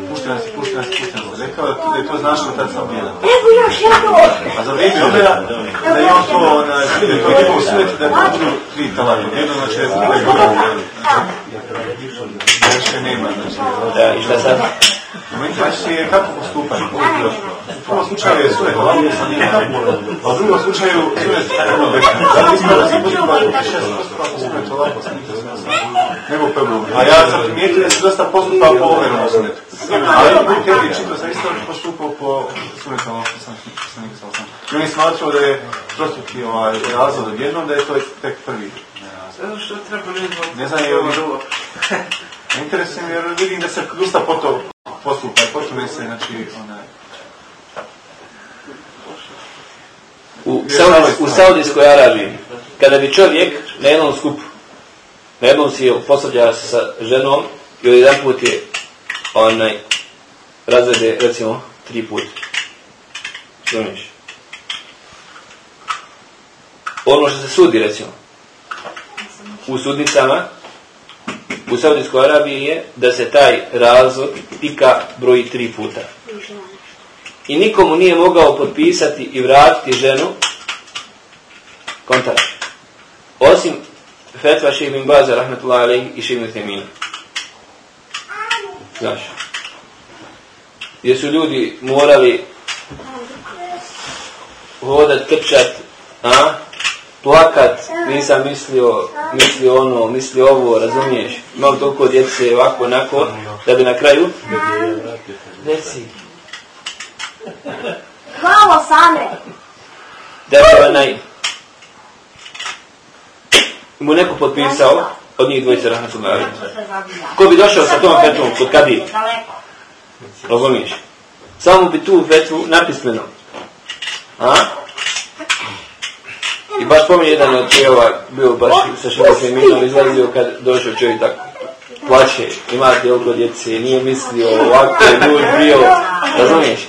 onaj, pušten si, pušten si, pušten si, rekao da je to znaš što tad sam jedan. A za vrijeme omera, da je on to, onaj, da je to njegov svet, da je budu tri talaka, jedno znači je da. Više nema, znači, Da, i šta sad? Znači je kako postupati. U prvom slučaju je sunet ovako a u drugom slučaju ono se u ovako nego prvo. A ja sam primijetio da se dosta postupa po overnom sunetu. Ali Buk je čito sam isto postupao po sunetu sam. I on je smatrao da je prostupi ovaj razlog odjednom, da je to tek prvi. Zato što treba Ne znam je ovo drugo. Interesuje me jer vidim da se dosta poto postupa i potpuno se, znači, onaj... U, Saudijs, u Saudijskoj Arabiji, kada bi čovjek na jednom skupu, na jednom si se sa ženom i od jedan put je onaj razvede, recimo, tri put. Razumiješ? Ono što se sudi, recimo, u sudnicama, u Saudijskoj Arabiji je da se taj razvod pika broji tri puta. I nikomu nije mogao potpisati i vratiti ženu kontakt. Osim fetva Šeib bin Baza, rahmatullahi alaihi, i Šeib bin Temina. Znaš. Gdje su ljudi morali hodat, trčat, a? Plakat, nisam mislio, mislio ono, mislio ovo, razumiješ? Imam toliko djece ovako, onako, da bi na kraju... Deci. Hvala, Sandre. Da bi onaj... Mu neko potpisao, od njih dvojice rahmatullahi. Ko bi došao sa tom fetvom kod Kadije? Razumiješ? Samo bi tu fetvu napismeno. A? I baš pominje jedan od pjeva, bio baš sa širokim minom, izlazio kad došao čovjek tako plaće, imate oko djece, nije mislio ovako, je ljud bio, razumiješ?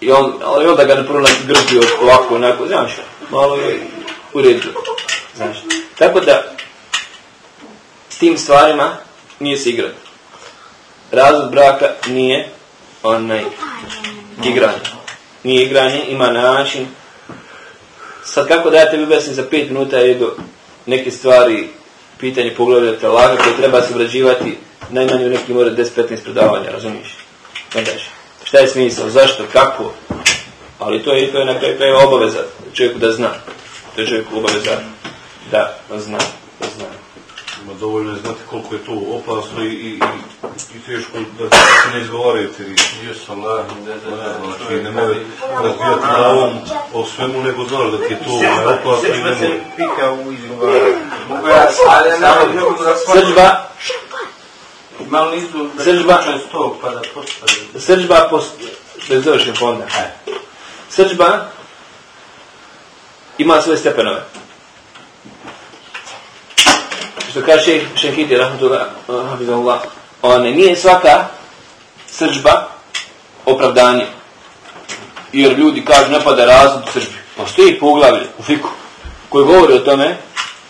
I on, ali onda ga prvo grpio ovako, onako, znaš, malo je u redu, znaš. Tako da, s tim stvarima nije se igrati. Razvod braka nije onaj igranje. Nije igranje, ima način, Sad kako da ja tebi za pet minuta jedu neke stvari, pitanje poglavlja talaka koje treba se obrađivati najmanje u nekim mora 10-15 predavanja, razumiješ? Šta je smisao, zašto, kako? Ali to je, to je na kraju krajeva obaveza čovjeku da zna. To je čovjeku obaveza da zna. Da zna. Ma dovoljno je znati koliko je to opasno i, i, i teško da se ne izgovaraju te riječi. Jesu Allah, Znači, ne može razbijati glavom o svemu, nego znaš da ti je to opasno i ne može. pika u izgovaranju. Srđba, Malo nizu Srđba. sto pa da postane. srđba post, Da završim onda. Srđba ima svoje stepenove. Što kaže Šehidi, rahmatullah, on nije svaka srđba opravdanje. Jer ljudi kažu ne pada razlog srđbi. Postoji poglavlje u fiku koji govori o tome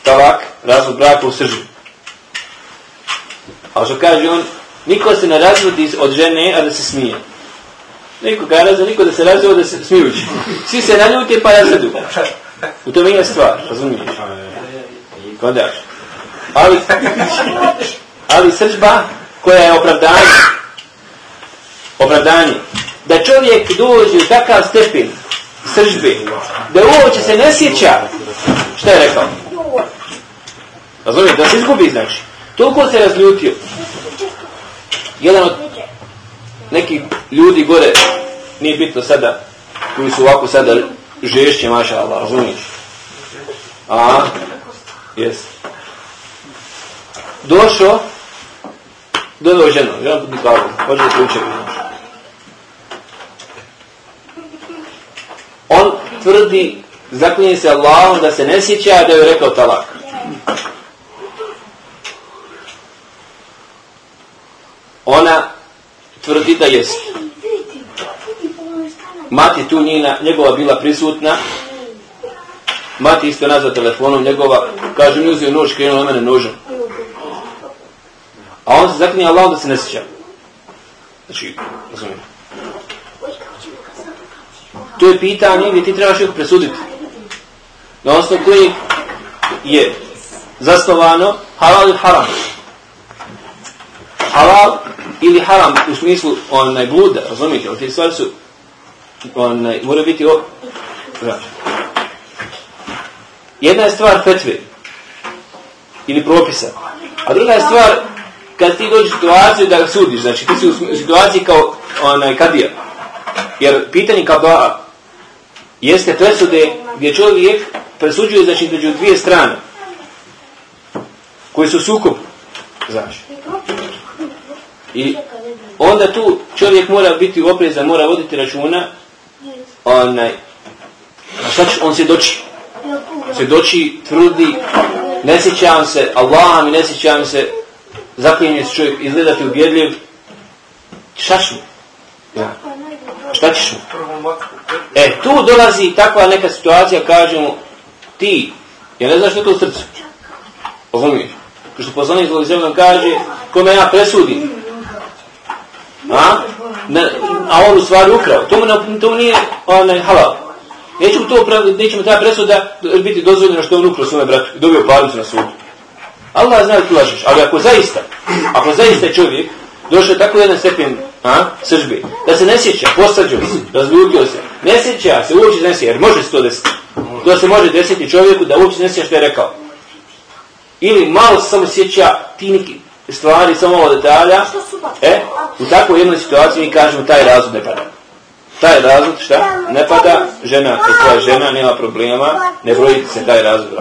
talak, razvod braka u srđbi. A što kaže on, niko se ne razvodi od žene, a da se smije. Niko ga razvod, niko da se razvodi da se smijući. Svi se naljuti pa ja sedu. U tome je stvar, razumiješ? Kondaš. Ali, ali srđba koja je opravdanje, opravdanje, da čovjek dođe u takav stepen sržbe, da uopće se ne sjeća šta je rekao. Razumijete, da se izgubi znači. Toliko se razljutio. Jedan od nekih ljudi gore, nije bitno sada, koji su ovako sada žešće, maša Allah, razumiješ? A, jes. Došao, dodao ženu, put mi kavu, hoće da se On tvrdi, zaklinje se Allahom da se ne sjeća da je rekao talak. Ona tvrdi da jest. Mati tu njena, njegova bila prisutna. Mati isto nazva telefonom njegova. Kaže mi uzio nož, krenuo na mene nožem. A on se zaklinje Allahom da se ne sjeća. Znači, razumijem. To je pitanje gdje ti trebaš ih presuditi. Na osnovu koji je zasnovano halal ili haram. Halal ili haram u smislu onaj bluda, razumijete, te stvari su onaj, mora biti o... Jedna je stvar fetve ili propisa, a druga je stvar kad ti dođeš u situaciju da ga sudiš, znači ti si u situaciji kao onaj kadija. Jer pitanje kabaa jeste presude gdje čovjek presuđuje znači između dvije strane koji su sukob znači i onda tu čovjek mora biti oprezan mora voditi računa onaj a šta će on se doći tvrdi ne sjećam se Allah mi ne sjećam se zaklinje se čovjek izgledati ubjedljiv šta ću ja. šta ćeš mu E, tu dolazi takva neka situacija, kažemo, ti, ja ne znaš što je to u srcu. Razumiješ? Što poslanik Zalazem kaže, kome ja presudim, a, ne, a on u stvari ukrao, to mu, to mu nije onaj, halal. Nećemo to nećemo ta presuda biti dozvoljeno što on ukrao svome bratu i dobio parnicu na sudu. Allah zna da tu lažeš, ali ako zaista, ako zaista čovjek došao tako jedan stepen a, sržbe, da se ne sjeća, posađao se, razljutio se, ne sjeća se, uopće ne sjeća, jer može se to desiti. To se može desiti čovjeku da uopće ne sjeća što je rekao. Ili malo se samo sjeća ti neki stvari, samo malo detalja, e, u takvoj jednoj situaciji mi kažemo taj razlog ne pada. Taj razlog šta? Ne pada, žena je tvoja žena, nema problema, ne brojiti se taj razlog.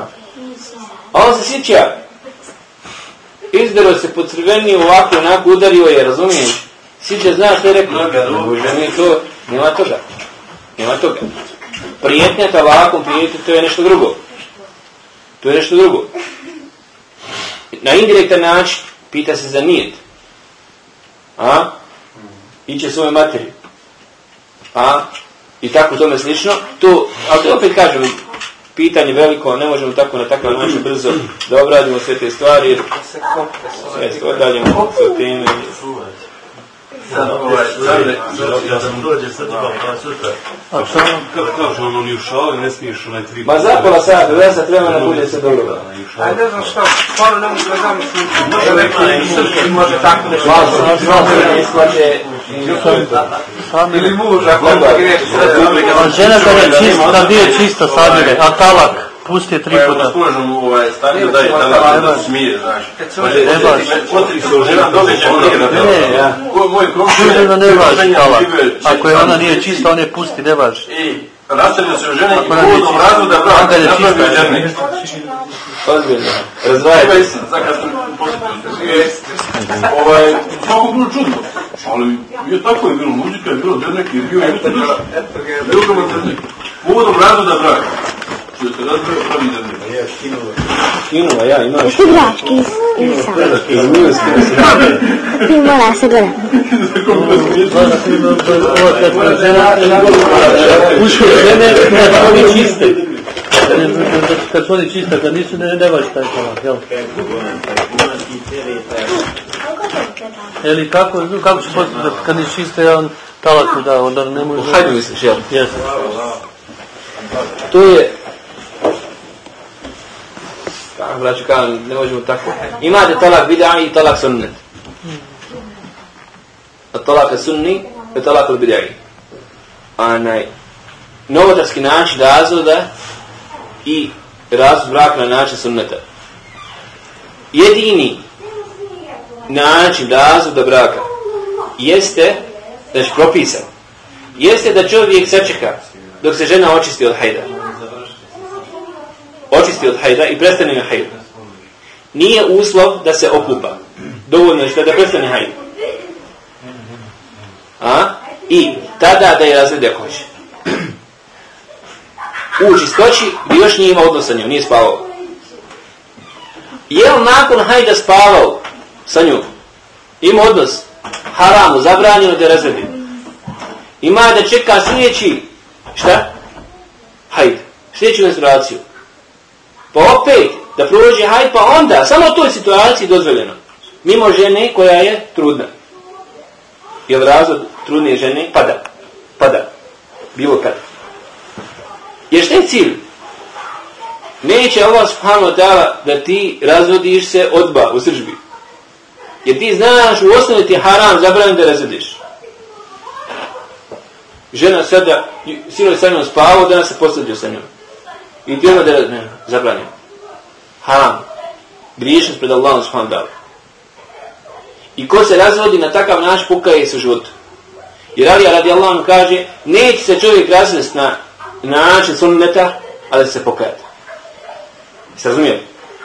A on se sjeća, izdero se po crveni ovako, onako udario je, razumiješ? Znaš što je rekao? Ne, to, nema toga. Nema toga. Prijetnja talakom, prijetnja, to je nešto drugo. To je nešto drugo. Na indirektan način pita se za nijet. A? Iće svoje materi. A? I tako tome slično. To, ali to opet kažem, pitanje veliko, ne možemo tako na takav način brzo da obradimo sve te stvari, jer se odaljemo sa teme. Sad, ovaj, da sam dođe sad dva pa sutra. A šta nam kaže, ono ni u šali, ne smiješ onaj tri... Ma za pola sata, da sad vremena bude se dobro. A ne znam šta, stvarno ne mogu da zamislim, može neki srpski, može tako nešto. Važno, važno, isplaće... Ili muž, ako onda greši. Žena kada je čista, čista sabire, a talak pusti tri puta. Pa nas ovaj da je tamo da smije, znaš. Ne baš. Potri se žena dođe ona. Ne, ja. Moj komšija. Ne, ne baš. Ako je ona nije čista, on je pusti, ne baš. I rastavio se žene i povodom razvoda brak. Onda je čista. Ozbiljno. Razdvajajte. Zakasno. Ovaj, svako bilo čudno. Ali je tako je bilo, muzika je bilo drnek, jer bio je bilo. Bilo je drnek. Povodom razvoda braka. Što se razvoda pravi drnek. Kinula, ja, imaš. Ti brački iz Ti mora se gleda. Žene, oni čiste. Kad su oni čiste, kad nisu, ne, ne važi taj talak, jel? Ili kako, no, kako će postati da kad nisi čiste, ja on talak mu da, onda ne može... Hajde misliš, jel? Jes. To je... Kako braću kažem, ne možemo tako. Imate talak bid'a i talak sunnet. A talak sunni i talak bid'a. Anaj, novotarski način razvoda i razvod braka na način sunneta. Jedini način razvoda braka jeste, znači propisan, jeste da čovjek sačeka dok se žena očisti od hajda. Očisti od hajda i prestane na hajdu. Nije uslov da se okupa. Dovoljno je što da prestane hajdu. A? I tada da je razvede ako hoće. U čistoći bi još nije imao odnos sa njom, nije spavao. Je li nakon hajda spavao sa njom? Ima odnos haramu, zabranjeno da je razvedi. Ima da čeka sljedeći, šta? Hajd, sljedeću menstruaciju. Pa opet, da prođe hajd, pa onda, samo u toj situaciji dozvoljeno. Mimo žene koja je trudna. Jer razvod trudne žene pada. Pada. Bilo kad. Jer šta je cilj? Neće Allah subhanahu ta'ala da ti razvodiš se odba u sržbi. Jer ti znaš u osnovi ti haram zabranjen da razvodiš. Žena sada, sino je sa njom spavao, danas se posadio sa njom. I ono da je ne, zabranjen. Haram. Griješnost pred Allahom subhanahu ta'ala. I ko se razvodi na takav način pokaje se u životu. Jer Ali radi Allah kaže, neće se čovjek razvesti na način sunneta, ali se pokajati. Se razumijemo?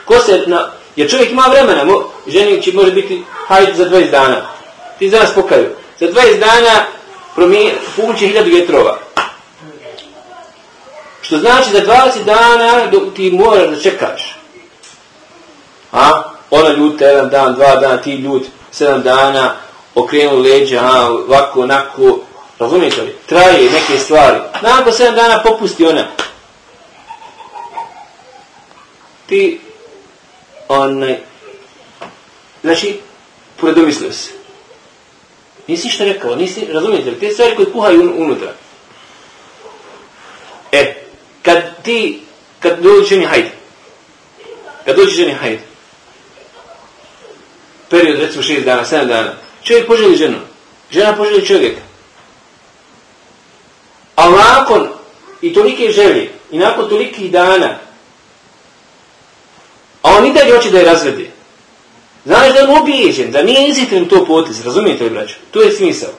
Ko se, na, jer čovjek ima vremena, mo, ženi će može biti hajde za 20 dana. Ti za nas pokaju. Za 20 dana povuće hiljadu vjetrova. Što znači za 20 dana ti moraš da čekaš. A? Ona ljuta jedan dan, dva dana, ti ljut, sedam dana, okrenu leđa, a, ovako, onako, razumijete li? Traje neke stvari. Nakon sedam dana popusti ona. Ti, onaj, znači, predomislio se. Nisi što rekao, nisi, razumijete li? Te stvari koje kuhaju unutra. E, kad ti, kad dođe ženi hajde, kad dođe ženi hajde, period recimo šest dana, sedam dana, čovjek poželi ženu, žena poželi čovjeka. A nakon i tolike želje, i nakon tolikih dana, a on i dalje hoće da je razvede, znaš da je on obijeđen, da nije izitren to potez, razumijete li braću? To je smisao.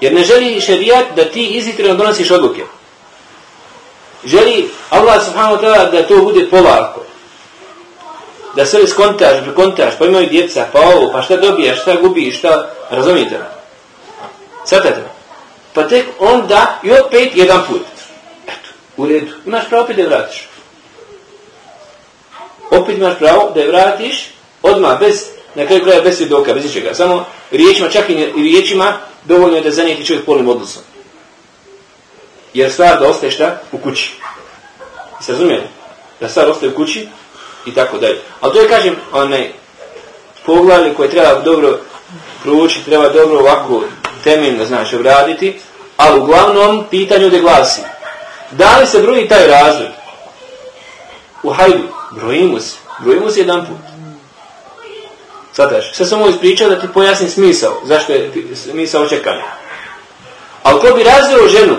Jer ne želi šerijat da ti izitreno donosiš odluke. Želi Allah subhanahu wa ta'ala da to bude polako. Da sve skontaš, prekontaš, pa imaju djeca, pa ovo, pa šta dobijaš, šta gubiš, šta, razumijete? Svatate? Pa tek onda i opet jedan put. Eto, u redu. Imaš pravo opet da vratiš. Opet imaš pravo da je vratiš odmah, bez, na kraju kraja bez svjedoka, bez ničega. Samo riječima, čak i riječima, dovoljno je da zanijeti čovjek polnim odnosom. Jer stvar da ostaje šta? U kući. Se razumijete? Da stvar ostaje u kući i tako dalje. Ali to je, kažem, onaj poglavlje koje treba dobro proučiti, treba dobro ovako temeljno, znači, obraditi, ali uglavnom pitanje ovdje glasi. Da li se broji taj razred? U hajdu, brojimo se. Brojimo se jedan put. Sve sam ovo ispričao da ti pojasnim smisao, zašto je smisao očekanja. Ali ko bi razveo ženu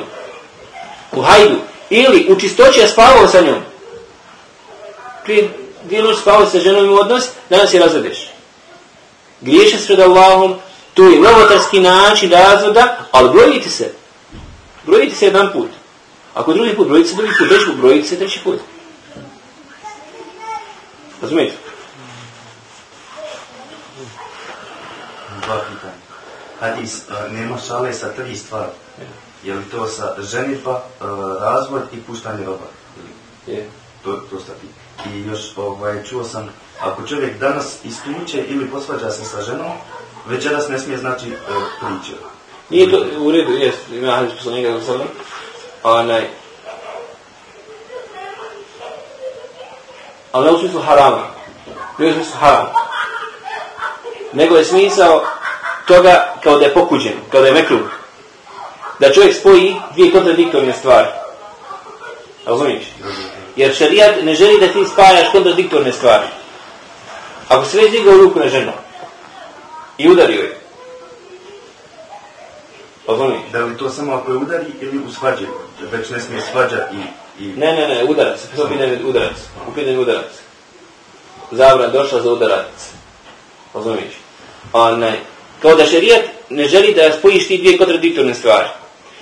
u hajdu ili u čistoći spavao sa njom, prije dvije spavao sa ženom u odnos, danas je razvedeš. Griješe s pred Allahom, to je novotarski način razvoda, ali brojite se. Brojite se jedan put. Ako drugi put, brojite se drugi put, treći put, brojite se treći put. Razumijete? dva pitanja. Hadis, nema šale sa tri stvari. Je li to sa ženitba, uh, razvoj i puštanje roba? Je. To, to sta ti. I još ovaj, čuo sam, ako čovjek danas istuče ili posvađa se sa ženom, večeras ne smije znači uh, priče. Nije to u redu, jest, ima hadis poslanika za sallam. Onaj, ali ne u smislu harama. Ne u smislu harama. Nego je smisao toga kao da je pokuđen, kao da je mekruh. Da čovjek spoji dvije kontradiktorne stvari. Razumiješ? Jer šarijat ne želi da ti spajaš kontradiktorne stvari. Ako se već digao ruku na ženu i udario je, Razumiješ? Da li to samo ako je udari ili u svađi? Već ne smije svađa i... i... Ne, ne, ne, udarac. To pitanje udarac. U udarac. Zabran došla za udarac. Razumiješ? Onaj, kao da šerijat ne želi da spojiš ti dvije kontradiktorne stvari.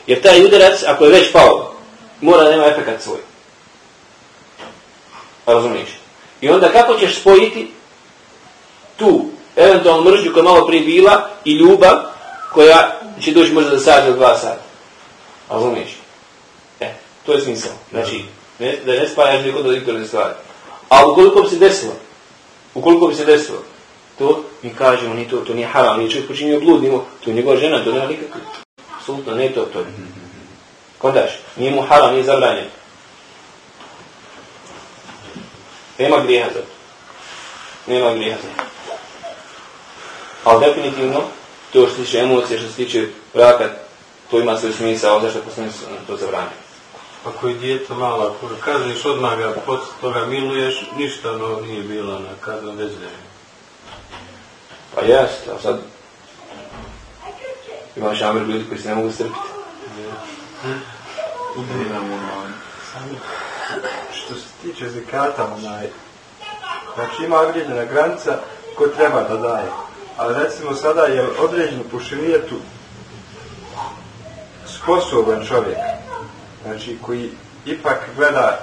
Jer taj udarac, ako je već pao, mora da nema efekat svoj. Razumiješ? I onda kako ćeš spojiti tu eventualnu mržnju koja malo prije bila i ljubav koja će doći možda za sat ili dva sata. Razumiješ? E, to je smisao. Znači, ne, da ne spajaš dvije kontradiktorne stvari. A ukoliko bi se desilo, ukoliko bi se desilo, to mi kažemo, ni to, to nije haram, nije čovjek počinio blud, nimo, to je njegova žena, to nema nikakve. Apsolutno, ne to, to je. Kondaš, nije mu haram, nije zabranjen. Nema grijeha za to. Nema grijeha za to. Ali definitivno, to što se tiče emocije, što se tiče braka, to ima svoj smisao, zašto poslanik to zabranio. Ako je dijete malo, ako kažeš odmah ga, posle toga miluješ, ništa ono nije bilo na kazan već Pa jest, a sad imaš amer ljudi koji se ne mogu strpiti. Što se tiče zekata, onaj, znači ima određena granica ko treba da daje. Ali recimo sada je određeno po širijetu sposoban čovjek, znači koji ipak gleda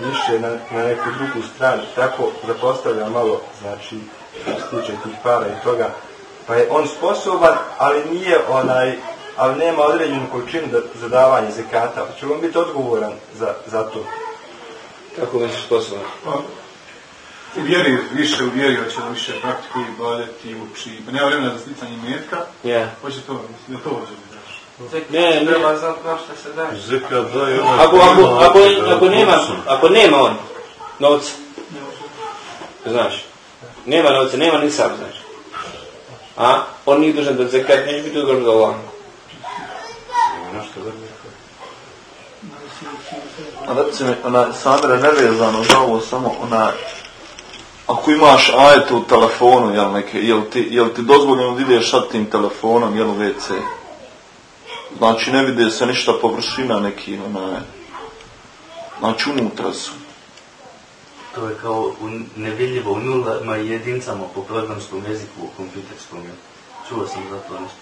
više na, na neku drugu stranu, tako zapostavlja malo, znači, što se tiče tih para i toga, pa je on sposoban, ali nije onaj, ali nema određenu količinu da, za davanje zekata, pa će on biti odgovoran za, za to. Kako misliš sposoban? Pa, U vjeri, više u vjeri, hoće da više praktikuje i baljeti, uči, pa nema vremena za sticanje metka, Ja. hoće to, mislim da to hoće da. Ne, ne. Treba znat na što se daje. Zekat daje onaj Ako, ako, ako, ako, nema, ako nema on novca, znaš, nema novca, nema ni sam, znaš. A? On nije dužan da zekat, neće biti odgovoran za Allah. A reci mi, ona, Sandra, nevezano za ovo, samo ona, ako imaš ajet u telefonu, jel neke, jel ti, jel ti dozvoljeno da ideš sad tim telefonom, jel u WC? Znači ne vide se ništa površina neki, ona, znači unutra su. To je kao u nevidljivo u nulama i jedincama po programskom jeziku u kompjuterskom. Čuo sam za to nešto.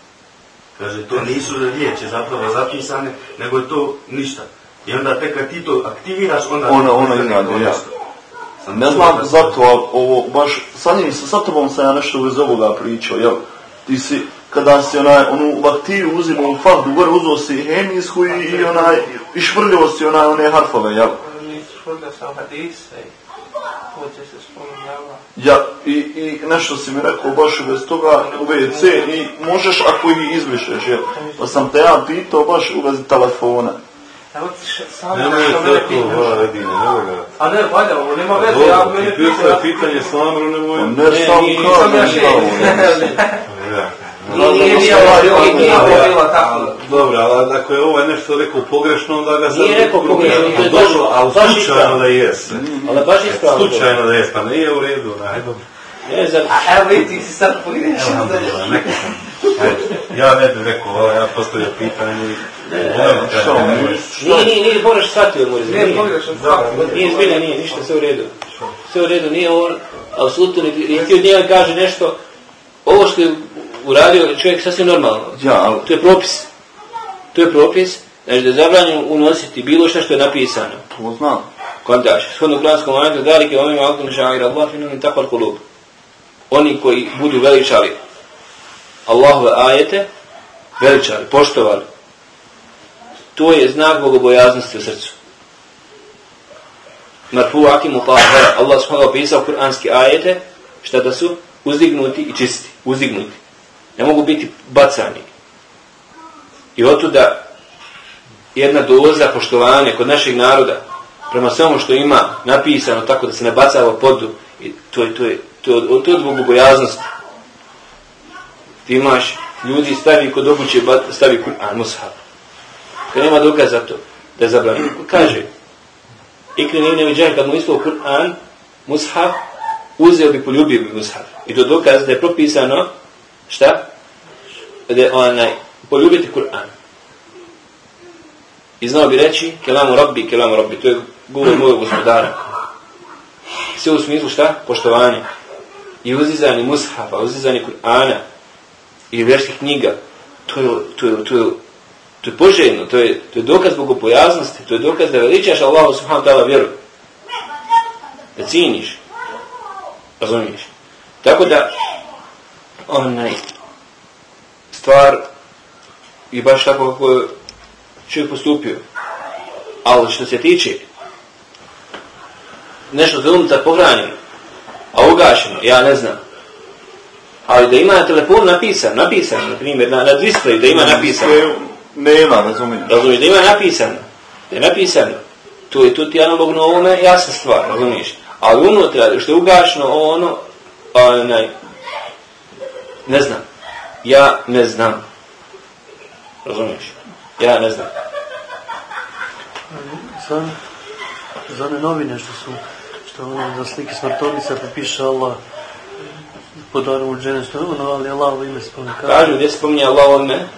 Kaže, to nisu riječi zapravo zapisane, nego je to ništa. I onda tek kad ti to aktiviraš, onda... Ona, ona ima, ja. Sam Ne znam zato, ali ovo baš, sa njim, sa, sa tobom sam ja nešto uz ovoga pričao, jel? Ti si, kada si onaj, onu baktiju uzimao u fardu, gore uzeo si hemijsku i, i onaj, i švrljao si onaj, one harfove, jel? Nisu švrda sam hadise se spominjava. Ja, i, i nešto si mi rekao baš bez toga u WC i možeš ako ih izbrišeš, jel? Pa sam te ja pitao baš u vezi telefona. Evo ti še- sam što mene tako, hvala Edine, nemoj ga. A ne, valja, ovo nema veze, Dobro, ja ti mene bio pitaš. je pitanje Samru, nemoj... Ne, Ne, sam nije- kao, Sam ja ne, še- kao, Ja. Nije nije bilo, nije nije ovo bilo tako. Dobro, ali ako je ovaj nešto rekao pogrešno, onda ga sad... Nije rekao pogrešno, to je Dobro, baš- ali baš slučajno ispravno. da jeste. Ali baš ispravno. Slučajno da jeste, pa nije u redu. Ne, za... A evo vidi, ti si sad. Ajde, Ja ne bih rekao, ja postavio pitanje što, Nije, nije, nije pogrešno shvatio, Moriz. Ne, pogrešno shvatio. Nije zbilja, nije, ništa, sve u redu. Sve u redu, nije on, apsolutno, niti od njega kaže nešto, ovo što je uradio čovjek sasvim normalno. Ja, ali To je propis. To je propis, znači da je zabranjeno unositi bilo što što je napisano. to znam. Kontaš, shodno kuranskom ajetu, dalike ovim aktom šaira Allah, finu ni takvar kulub. oni koji budu veličali Allahove ajete, veličali, poštovali, to je znak bogobojaznosti u srcu. Marfu akimu Allah subhanahu opisao kuranski ajete, šta da su uzdignuti i čisti, uzdignuti. Ne mogu biti bacani. I otuda jedna doza poštovanja kod našeg naroda prema svemu što ima napisano tako da se ne bacava podu i to je to je to je to je. Ti imaš ljudi stavi kod obuće stavi Kur'an mushaf. Kad nema dokaza za to da je zabranjeno. Kaže Ikrin ibn Abi kad mu islao Kur'an mushaf uzeo bi poljubio bi. I to dokaz da je propisano šta? Onaj poljubiti Kur'an. I znao bi reći, kelamu rabbi, kelamu rabbi, to je govor mojeg gospodara. Sve u smislu šta? Poštovanje. I uzizani mushafa, uzizani Kur'ana i vjerskih knjiga, to je, to je, to je, to je poželjno, to je, to je dokaz bogopojaznosti, to je dokaz da veličaš Allahu subhanahu ta'ala vjeru. Da ciniš. Razumiješ? Tako da, onaj, stvar i baš tako kako čovjek postupio. Ali što se tiče nešto za unutar pohranjeno, a ugašeno, ja ne znam. Ali da ima na telefonu napisan, napisan, na primjer, na, na da ima napisano. Nema, razumijem. Razumiješ, da ima napisano. Da je napisano. To je to ti analogno ovome jasna stvar, razumiješ. Ali unutra, što je ugašeno, ono, onaj, ne znam. Ja ne znam. Razumiješ? Ja ne znam. Za, za one novine što su, što ono, za slike smrtovnica popiše Allah podarom u džene, što ono, ali Allah u ime spomne. Kažu gdje spominje Allah ime,